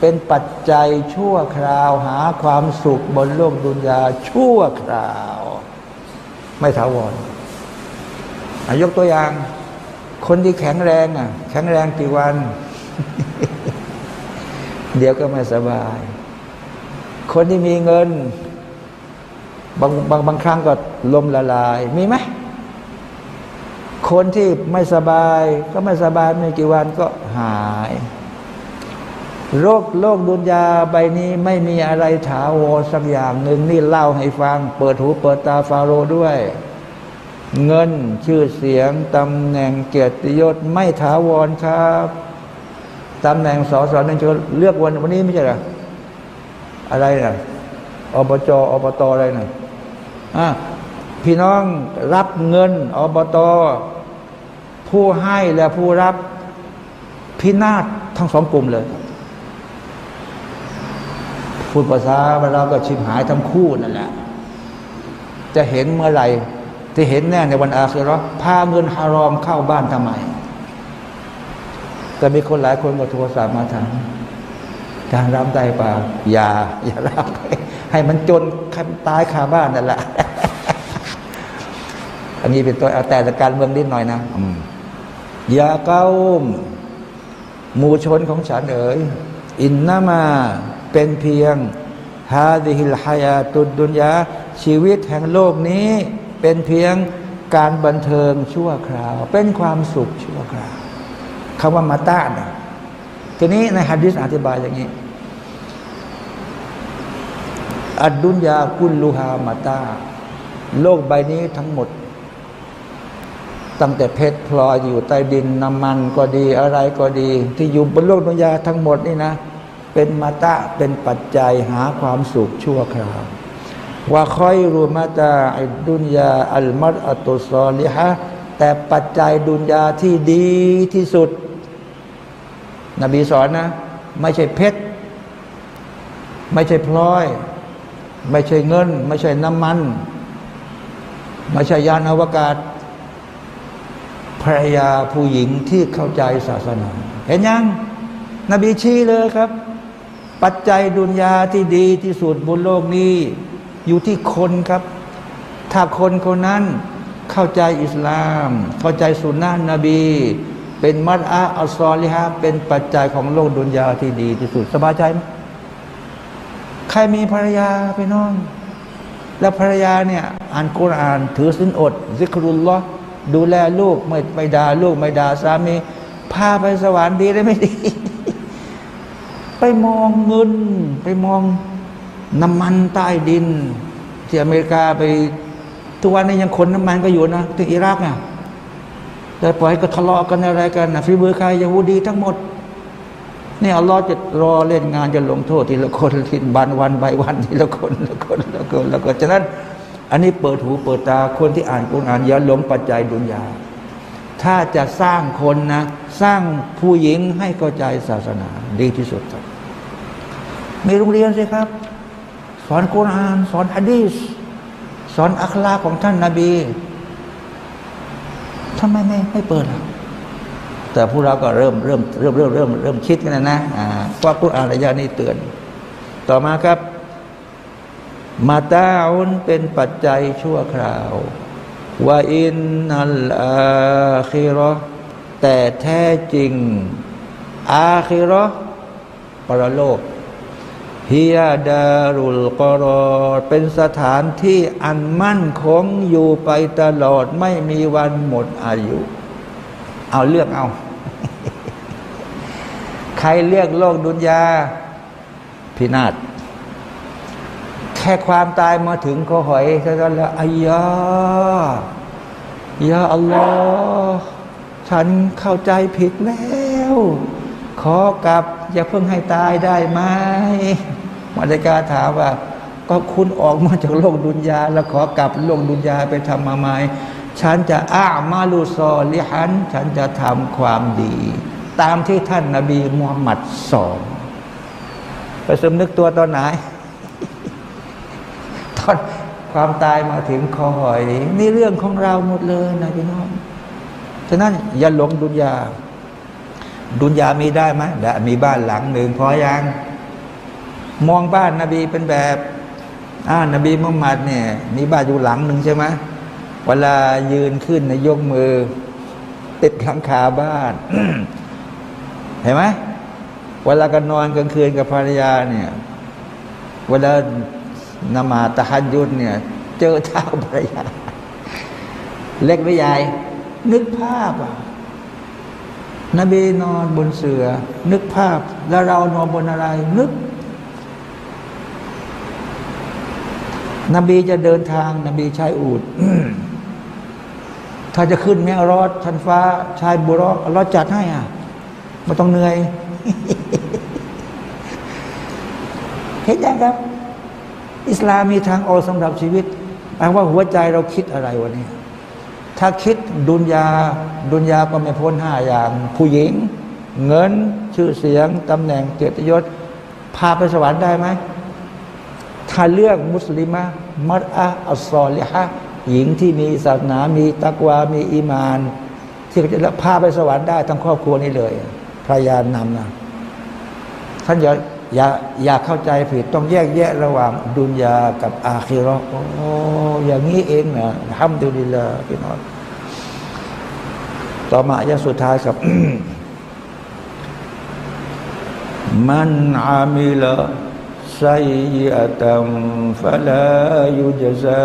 เป็นปัจจัยชั่วคราว หาความสุขบนโลกดุนยาชั่วคราว ไม่ถาวรยกตัวอย่าง คนที่แข็งแรงอะ แข็งแรงกี่วัน เดี๋ยวก็ไม่สบาย คนที่มีเงิน บางบางบางครั้งก็ลมละลาย มีไหม คนที่ไม่สบาย ก็ไม่สบายไม่กี่วันก็หาย โรคโลกดุนยาใบนี้ไม่มีอะไรถาวรสักอย่างหนึ่งนี่เล่าให้ฟัง เปิดหูเปิดตาฟาโรด้วย เงินชื่อเสียงตำแหน่งเกียรติยศไม่ถาวรครับตำแหน่งสอสอนั่นจะเลือกวันวันนี้ไม่ใช่หรออะไรนะอบจอบตอะไรนะ่ะ พี่น้องรับเงินอบตผู้ให้และผู้รับพินาศทั้งสองกลุ่มเลย พูดภาษาเราก็ชิมหายทั้งคู่นั่นแหละ จะเห็นเมื่อไหร่ที่เห็นแน่ในวันอาคือเราพาเงินฮารอมเข้าบ้านทำไม แต่มีคนหลายคนก็โทรศัพท์มาถามการรับได้ป่าอย่า อย่ารับ ให้มันจนตายคาบ้านนั่นแหละ อันนี้เป็นตัวเอาแต่การเมืองนิดหน่อยนะยาเก้าหมู่ชนของฉันเอ๋ยอินนามาเป็นเพียงฮาดิฮิลฮายาตุดดุนยาชีวิตแห่งโลกนี้ เป็นเพียงการบันเทิงชั่วคราว เป็นความสุขชั่วคราวคำว่ามาตาเนี่ยทีนี้ในฮะดิษอธิบายอย่างนี้ อัดดุนยากุลลูฮามาตา โลกใบนี้ทั้งหมด ตั้งแต่เพชรพลอยอยู่ใต้ดินน้ำมันก็ดีอะไรก็ดี ที่อยู่บนโลกดุนยาทั้งหมดนี่นะ เป็นมาตะเป็นปัจจัยหาความสุขชั่วคราวว่าคอยรูมาตาอิดุนยาอัลมัดอัตุซอลิฮะแต่ปัจจัยดุนยาที่ดีที่สุด นบีสอนนะ ไม่ใช่เพชร ไม่ใช่พลอย ไม่ใช่เงิน ไม่ใช่น้ำมัน ไม่ใช่ยานอวกาศภรรยาผู้หญิงที่เข้าใจศาสนา เห็นยัง นบีชี้เลยครับ ปัจจัยดุนยาที่ดีที่สุดบนโลกนี้ อยู่ที่คนครับ ถ้าคนคนนั้นเข้าใจอิสลาม เข้าใจสุนนะนบี เป็นมัดอาอัลซอลิฮะเป็นปัจจัยของโลกดุนยาที่ดีที่สุดสบายใจไหม ใครมีภรรยาไปนอนแล้วภรรยาเนี่ยอ่านกุรอานถือสินอดซิกรุลลอฮ์ดูแลลูกไม่ไม่ด่าลูกไม่ด่าสามีพาไปสวรรค์ดีได้ไม่ดี ไปมองเงิน ไปมองน้ำมันใต้ดิน ที่อเมริกาไปทุกวันนี้ยังคนน้ำมันก็อยู่นะที่อิรักอะแต่ปล่อยก็ทะเลาะกันอะไรกันนะฟิบือใครยาวูดีทั้งหมด นี่อัลลอฮ์จะรอเล่นงานจะลงโทษทีละคนทีบันวันใบวันทีละคนละคนละคนละคนฉะนั้น อันนี้เปิดหูเปิดตาคนที่อ่านกุรอานอย่าหลงปัจจัยดุนยา ถ้าจะสร้างคนนะ สร้างผู้หญิงให้เข้าใจศาสนา ดีที่สุดครับมีโรงเรียนสิครับ สอนกุรอาน สอนฮะดีษสอนอัคลาของท่านนาบีทำไมไม่ไม่เปิดล่ะ แต่พวกเราก็เริ่มเริ่มเริ่มเริ่มเริ่มเริ่มคิดกันนะนะว่ากุรอานระยะนี้เตือน ต่อมาครับ มาตาอุนเป็นปัจจัยชั่วคราวว่าอินนัลอาคิรอแต่แท้จริง อาคิรอปรโลกฮิยาดารุลกรอเป็นสถานที่อันมั่นคงอยู่ไปตลอดไม่มีวันหมดอายุ เอาเลือกเอา ใครเลือกโลกดุนยา พินาศแค่ความตายมาถึงก็หอยแค่นั้นแล้วอายายาอัลลอฮ์ฉันเข้าใจผิดแล้ว ขอกลับ อย่าเพิ่งให้ตายได้ไหมมาริกาถามว่า ก็คุณออกมาจากโลกดุนยา แล้วขอกลับโลกดุนยาไปทำมาใหม่ ฉันจะอ้ามาลูซอลิฮัน ฉันจะทำความดี ตามที่ท่านนาบีมุฮัมมัดสอนไปสำนึกตัวตอนไหนตอนความตายมาถึงคอหอย นี่เรื่องของเราหมดเลยนะพี่น้องฉะนั้นอย่าหลงดุนยา ดุนยามีได้ไหมและมีบ้านหลังหนึ่งพอยังมองบ้านนาบีเป็นแบบอ่านบีมุฮัมมัดเนี่ย มีบ้านอยู่หลังหนึ่งใช่ไหม เวลายืนขึ้นในยกมือ ติดหลังคาบ้าน เห็นไหมเวลากันนอนกลางคืนกับภรรยาเนี่ย เวลานมาตะฮันยุดเนี่ย เจอเท้าภรรยา เล็กหรือใหญ่นึกภาพอะนบีนอนบนเสือ นึกภาพ แล้วเรานอนบนอะไร นึก นบีจะเดินทาง นบีใช้อูด ถ้าจะขึ้นแม่รอดชั้นฟ้า ชายบุรอกรอดจัดให้อะไม่ต้องเหนื่อย เห็นยังครับ อิสลามมีทางออกสำหรับชีวิตแปลว่าหัวใจเราคิดอะไรวะเนี่ยถ้าคิดดุนยาดุนยาก็ไม่พ้นห้าอย่าง ผู้หญิง เงินชื่อเสียงตำแหน่งเกียรติยศ พาไปสวรรค์ได้ไหมถ้าเลือกมุสลิมะมัดอะอัลซอลิฮะ หญิงที่มีศาสนา มีตักวา มีอีมาน ที่จะพาไปสวรรค์ได้ทั้งครอบครัวนี้เลยพระยานำนะท่านอย่าอย่าอย่าเข้าใจผิดต้องแยกแยะระหว่างดุนยากับอาคิรอโอ้อย่างนี้เองนะห้ามดุลิลาพี่น้องต่อมาอย่าสุดท้ายครับ มันอามิลาไซยะตัมฟะลายุจซา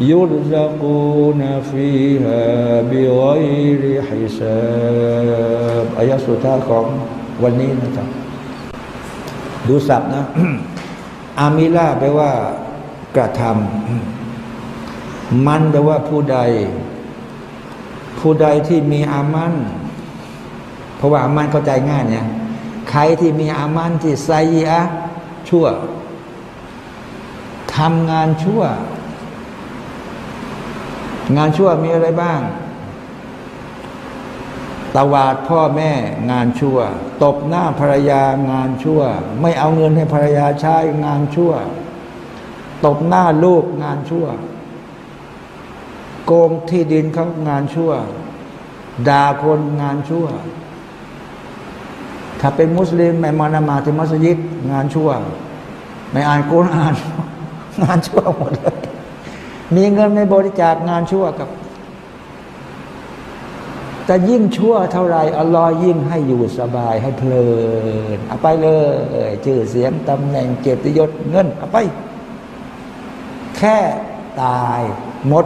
يرزقون فيها بغير حساب อายะสุดท้ายของวันนี้นะครับ ดูศัพท์นะ อามิล่าแปลว่ากระทำมันแปลว่าผู้ใด ผู้ใดที่มีอามันเพราะว่าอามันเข้าใจง่ายเนี่ย ใครที่มีอามันที่ไซยะชั่วทำงานชั่ว งานชั่วมีอะไรบ้าง ตวาดพ่อแม่งานชั่ว ตบหน้าภรรยางานชั่ว ไม่เอาเงินให้ภรรยาใช้งานชั่ว ตบหน้าลูกงานชั่ว โกงที่ดินเขางานชั่ว ด่าคนงานชั่ว ถ้าเป็นมุสลิมไม่มานามาที่มัสยิดงานชั่ว ไม่อ่านกุรอาน งานชั่วหมดเลย มีเงินในบริจาคงานชั่วกับจะยิ่งชั่วเท่าไรอัลลอฮ์ยิ่งให้อยู่สบายให้เพลินเอาไปเลยชื่อเสียงตำแหน่งเกียรติยศเงินเอาไป แค่ตายหมด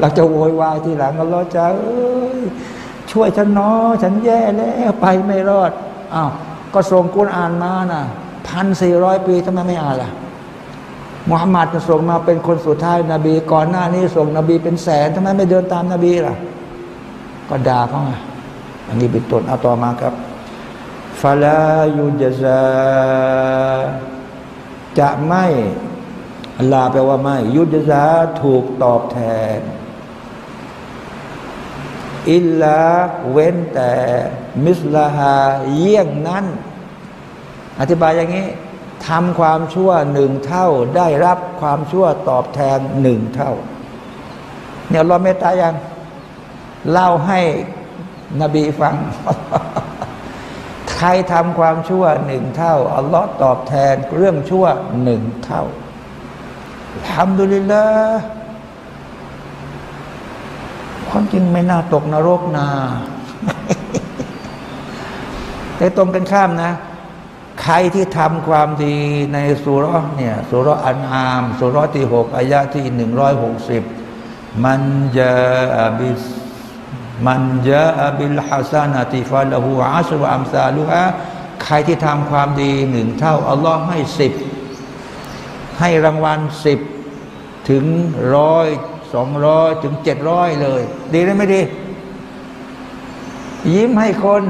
เราจะโวยวายทีหลังอัลลอฮ์จะช่วยฉันเนาะฉันแย่แล้วไปไม่รอดอ้าวก็ส่งกุรอ่านมานะพันสี่ร้อยปีทำไมไม่อ่านล่ะ มุฮัมมัดส่งมาเป็นคนสุดท้ายนบี ก่อนหน้านี้ส่งนบีเป็นแสนทำไมไม่เดินตามนบีล่ะ ก็ด่าเขาไงอันนี้เป็นต้นเอาต่อมาครับฟาลายุจซาจะไม่อัลลาแปลว่าไม่ยุจซาถูกตอบแทน อิลลาเว้นแต่ มิสลาฮาเยี่ยงนั้น อธิบายอย่างนี้ ทำความชั่วหนึ่งเท่า ได้รับความชั่วตอบแทนหนึ่งเท่า เนี่ยเราเมตตายังเล่าให้นบีฟัง ใครทำความชั่วหนึ่งเท่า อัลลอฮ์ตอบแทนเรื่องชั่วหนึ่งเท่าทำดุลิลละความจริงไม่น่าตกนรกนาแต่ตรงกันข้ามนะ ใครที่ทำความดีในสุรเนี่ยสุรอันอามสุรที่หกอายะที่หนึ่งร้อยหกสิบมันจะบิสมันจะบิลฮัสานาติฟาลหูอาสุอัมซาลุฮะใครที่ทำความดีหนึ่งเท่า อัลลอฮ์ให้สิบให้รางวัลสิบถึงร้อยสองร้อยถึงเจ็ดร้อยเลย ดีหรือไม่ดี ยิ้มให้คน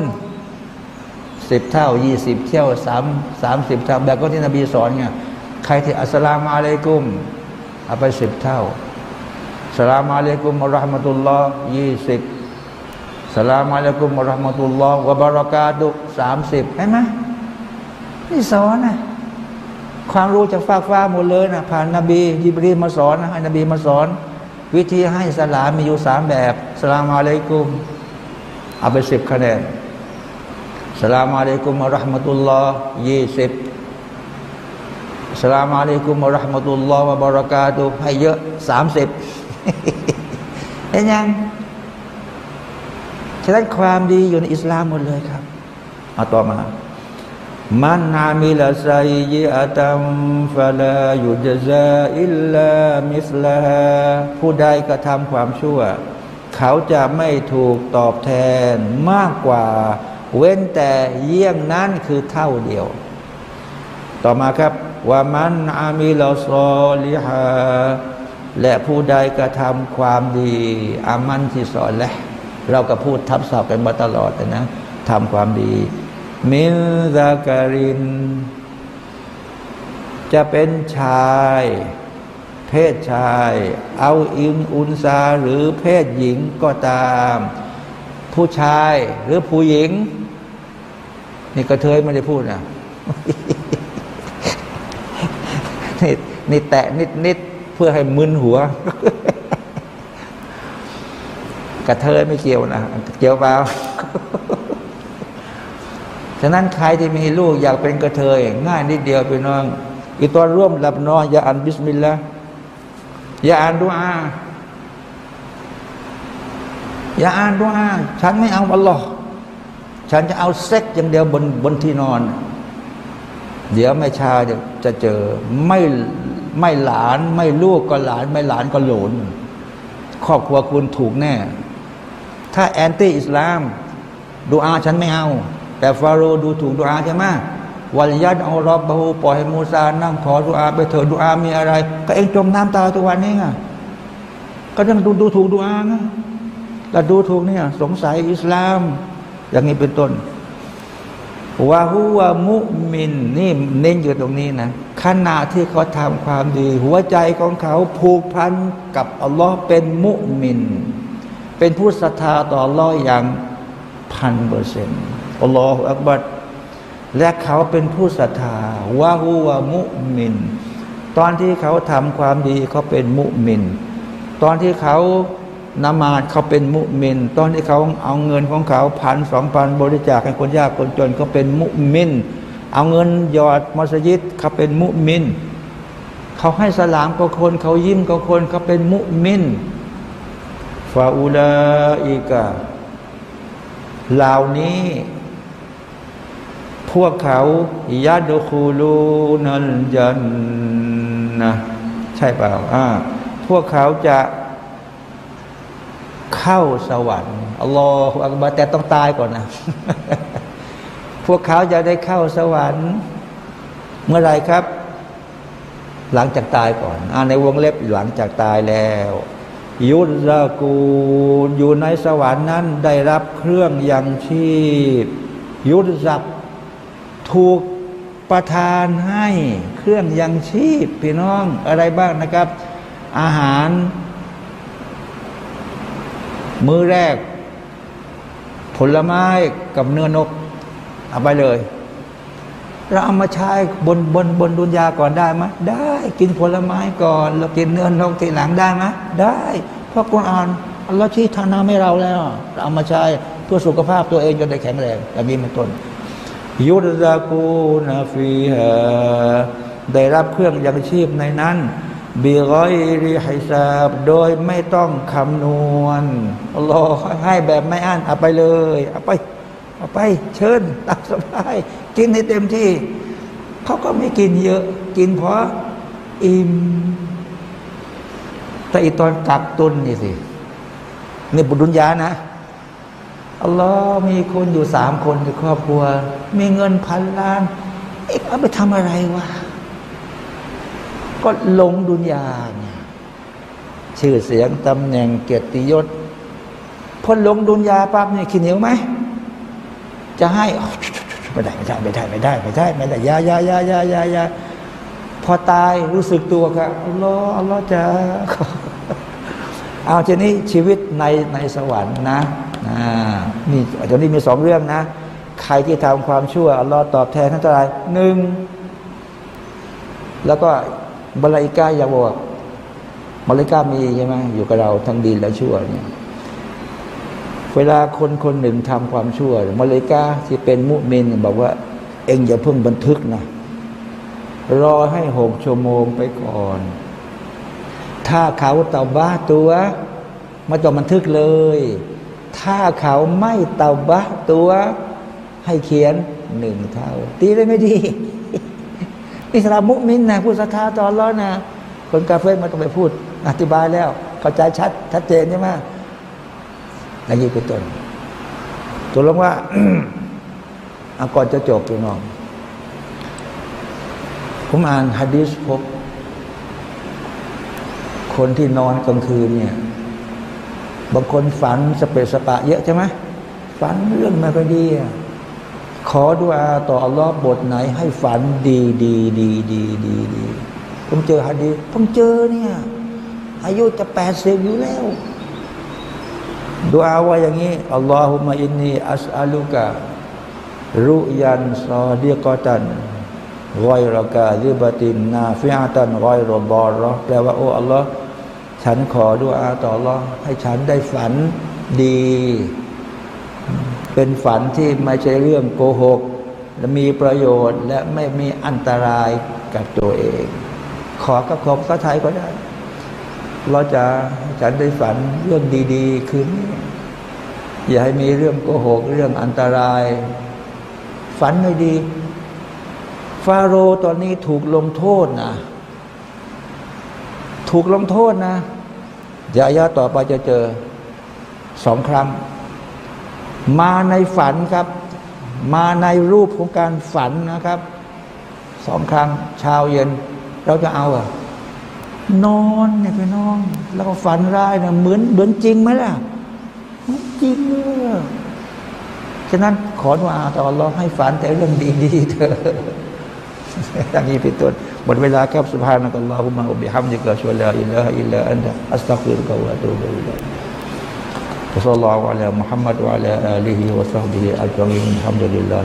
สิบเท่ายี่สิบเท่าสามสามสิบเท่าแบบก็ที่นบีสอนไงใครที่อัสลามุอะลัยกุมเอาไปสิบเท่าสลามอะลัยกุมอัลลอฮ์มะตุลลอฮ์ยี่สิบสลามอะลัยกุมอัลลอฮ์มะตุลลอฮ์วะบารากาตุสามสิบเห็นไหมนี่สอนนะความรู้จากฟ้าฟ้าหมดเลยนะผ่านนบียิบรีมาสอนนะให้นบีมาสอน วิธีให้สลามมีอยู่สามแบบสลามอะลัยกุมเอาไปสิบคะแนน สลามอะลัยกุมอัลลอฮ์มะตุลลอฮ์ยี่สิบสลามอะลัยกุมอัลลอฮ์มะตุลลอฮ์วะบารากาตุให้เยอะสามสิบเห็นยังฉะนั้นความดีอยู่ในอิสลามหมดเลยครับเอาต่อมามันอามิลไซยิอาตัมฟะลายุจซาอิลลามิสลาผู้ใดกระทำความชั่ว เขาจะไม่ถูกตอบแทนมากกว่า เว้นแต่เยี่ยงนั้นคือเท่าเดียว ต่อมาครับว่ามันอามิลซอลิฮาและผู้ใดกระทำความดีอามันที่สอนและเราก็พูดทับศัพท์กันมาตลอดนะทำความดี มินซาการิน จะเป็นชาย เพศชาย เอาอินอุนซาหรือเพศหญิงก็ตาม ผู้ชายหรือผู้หญิง นี่กระเทยไม่ได้พูดนะนี่นี่แตะนิดนิดเพื่อให้มึนหัว กระเทยไม่เกี่ยวนะเกี่ยวเปล่าฉะนั้นใครที่มีลูกอยากเป็นกระเทย ง่ายนิดเดียวไปน้อง ไอ้ตอนร่วมหลับนอนอย่าอ่านบิสมิลลาห์อย่าอ่านดุอา อย่าอ่านดุอาฉันไม่เอาอัลลอฮ์ฉันจะเอาเซ็กอย่างเดียวบนบนที่นอน เดี๋ยวไม่ช้าจะจะเจอไม่ไม่หลานไม่ลูกก็หลาน ไม่หลานก็เหลนครอบครัวคุณถูกแน่ ถ้าแอนตี้อิสลามดูอาฉันไม่เอา แต่ฟาโรห์ดูถูกดูอาใช่ไหมวัลยัดเอารอบบาหูปล่อยให้มูซานั่งขอดูอาไปเถิดดูอามีอะไร ก็เองจมน้ำตาทุกวันนี้ไงก็ยังดูดูถูกดูอานะ แล้วดูถูกเนี่ย สงสัยอิสลาม อย่างนี้เป็นต้นวาหัวมุมินนี่เน้นอยู่ตรงนี้นะขณะที่เขาทำความดี หัวใจของเขาผูกพันกับอัลลอฮ์เป็นมุมิน เป็นผู้ศรัทธาต่ออัลลอฮ์อย่างพันเปอร์เซนต์อัลลอฮฺอักบัดและเขาเป็นผู้ศรัทธาวาหัวมุมิน ตอนที่เขาทำความดีเขาเป็นมุมิน ตอนที่เขา นมาดเขาเป็นมุมิน ตอนที่เขาเอาเงินของเขาพันสองพันบริจาคให้คนยากคนจนเขาเป็นมุมิน เอาเงินหยอดมัสยิดเขาเป็นมุมิน เขาให้สลามกับคน เขายิ้มกับคนเขาเป็นมุมินฟาอูลาอีกาเหล่านี้ พวกเขายัดคูลูนัลจันนะใช่เปล่าอ่าพวกเขาจะ เข้าสวรรค์อัลลอฮฺอักบารแต่ต้องตายก่อนนะ พวกเขาจะได้เข้าสวรรค์ เมื่อไรครับ หลังจากตายก่อนอ่าในวงเล็บหลังจากตายแล้ว ยุทธกูลอยู่ในสวรรค์นั้นได้รับเครื่องยังชีพ ยุทธศักถูกประทานให้เครื่องยังชีพพี่น้องอะไรบ้างนะครับ อาหาร มือแรก ผลไม้กับเนื้อนก เอาไปเลย เราเอามาใช้บนบนบนดุนยาก่อนได้ไหมได้กินผลไม้ก่อน แล้วกินเนื้อนกทีหลังได้ไหมได้ เพราะกุรอานอัลลอฮ์ที่ทานาให้เราแล้วเราเอามาใช้เพื่อสุขภาพตัวเองจนได้แข็งแรงอย่างนี้เป็นต้นยุรซากูนาฟีฮาได้รับเครื่องยังชีพในนั้น บีรอยริฮิซาบโดยไม่ต้องคำนวณอัลลอฮ์ให้แบบไม่อั้นเอาไปเลยเอาไปเอาไป เชิญตามสบายกินให้เต็มที่ เขาก็ไม่กินเยอะ กินเพราะอิ่มแต่อีตอนกักตุนนี่สินี่บุญดุนยานะอัลลอฮ์มีคนอยู่สามคนในครอบครัว มีเงินพันล้าน เอ๊ะเอาไปทำอะไรวะ ก็หลงดุนยาเนี่ยชื่อเสียงตำแหน่งเกียรติยศพอหลงดุนยาปั๊บเนี่ยขี้เหนียวไหม จะให้ไม่ได้ไม่ได้ไม่ได้ไม่ได้ไม่ได้ไม่ได้ยายายายายายาพอตายรู้สึกตัวครับอัลลอฮ์อัลลอฮ์จะเอาทีนี้ชีวิตในในสวรรค์นะนี่ตอนนี้มีสองเรื่องนะ ใครที่ทำความชั่วอัลลอฮ์ตอบแทนท่านเท่าไหร่หนึ่งแล้วก็ บรายกาอย่าบอกบรายกามีใช่ไหมอยู่กับเราทั้งดีและชั่วเนี่ยเวลาคนคนหนึ่งทำความชั่วมาเลกาที่เป็นมุมินบอกว่า เองอย่าเพิ่งบันทึกนะรอให้หกชั่วโมงไปก่อน ถ้าเขาเตาบ้าตัวไม่ต้องบันทึกเลย ถ้าเขาไม่เตาบ้าตัว ให้เขียนหนึ่งเท่า ตีได้ไม่ดี อิสลามมุมินนะผู้ศรัทธาต่ออัลลอนะคนกาเฟ่ม่ต้องไปพูด อธิบายแล้ว เข้าใจชัด ชัดเจนใช่ไหมอย่างนี้เป็นต้นตัวลงว่าอาก่อนจะจบพี่น้อง ผมอ่านฮะดีษพบ คนที่นอนกลางคืนเนี่ย บางคนฝันสเปรสปะเยอะใช่ไหมฝันเรื่องไม่ค่อยดีอะ ขอดุอาต่ออัลลอฮ์บทไหนให้ฝันดีดีดีดีดีดีผมเจอฮะดีผมเจอเนี่ย อายุจะแปดสิบอยู่แล้วดูอาว่าอย่างนี้อัลลอฮุมะอินนีอัสอาลุกะรุยันซอดีกอตันรอยรากาซิบตินนาฟิอาตันรอยรบอรอแปลว่าโอ้อัลลอฮ์ฉันขอดูอาต่ออัลลอฮ์ให้ฉันได้ฝันดี เป็นฝันที่ไม่ใช่เรื่องโกหก และมีประโยชน์และไม่มีอันตรายกับตัวเอง ขอกับขอบพระทัยก็ได้ เราจะฉันได้ฝันเรื่องดี ๆ คืนนี้อย่าให้มีเรื่องโกหก เรื่องอันตราย ฝันไม่ดี ฟาโรตอนนี้ถูกลงโทษนะ ถูกลงโทษนะยายะต่อไปจะเจอสองครั้ง มาในฝันครับ มาในรูปของการฝันนะครับสองครั้งเช้าเย็น เราจะเอาอะนอนเนี่ยไปนอนแล้วก็ฝันร้ายนี่ยเหมือนเหมือนจริงไหมล่ะจริงเลยฉะนั้นขอว่าต่อรอให้ฝันแต่เรื่องดีๆเถอะอย่างนี้เป็นต้นหมดเวลาครับสุภาพนักอัลลอฮุมะอุบิฮัมดิกะชวลาอิลลาอิลลาอันตะอัสตัฆฟิรุกะวะตูบิอิลัย وصلى الله على محمد وعلى آله وصحبه أجمعين الحمد لله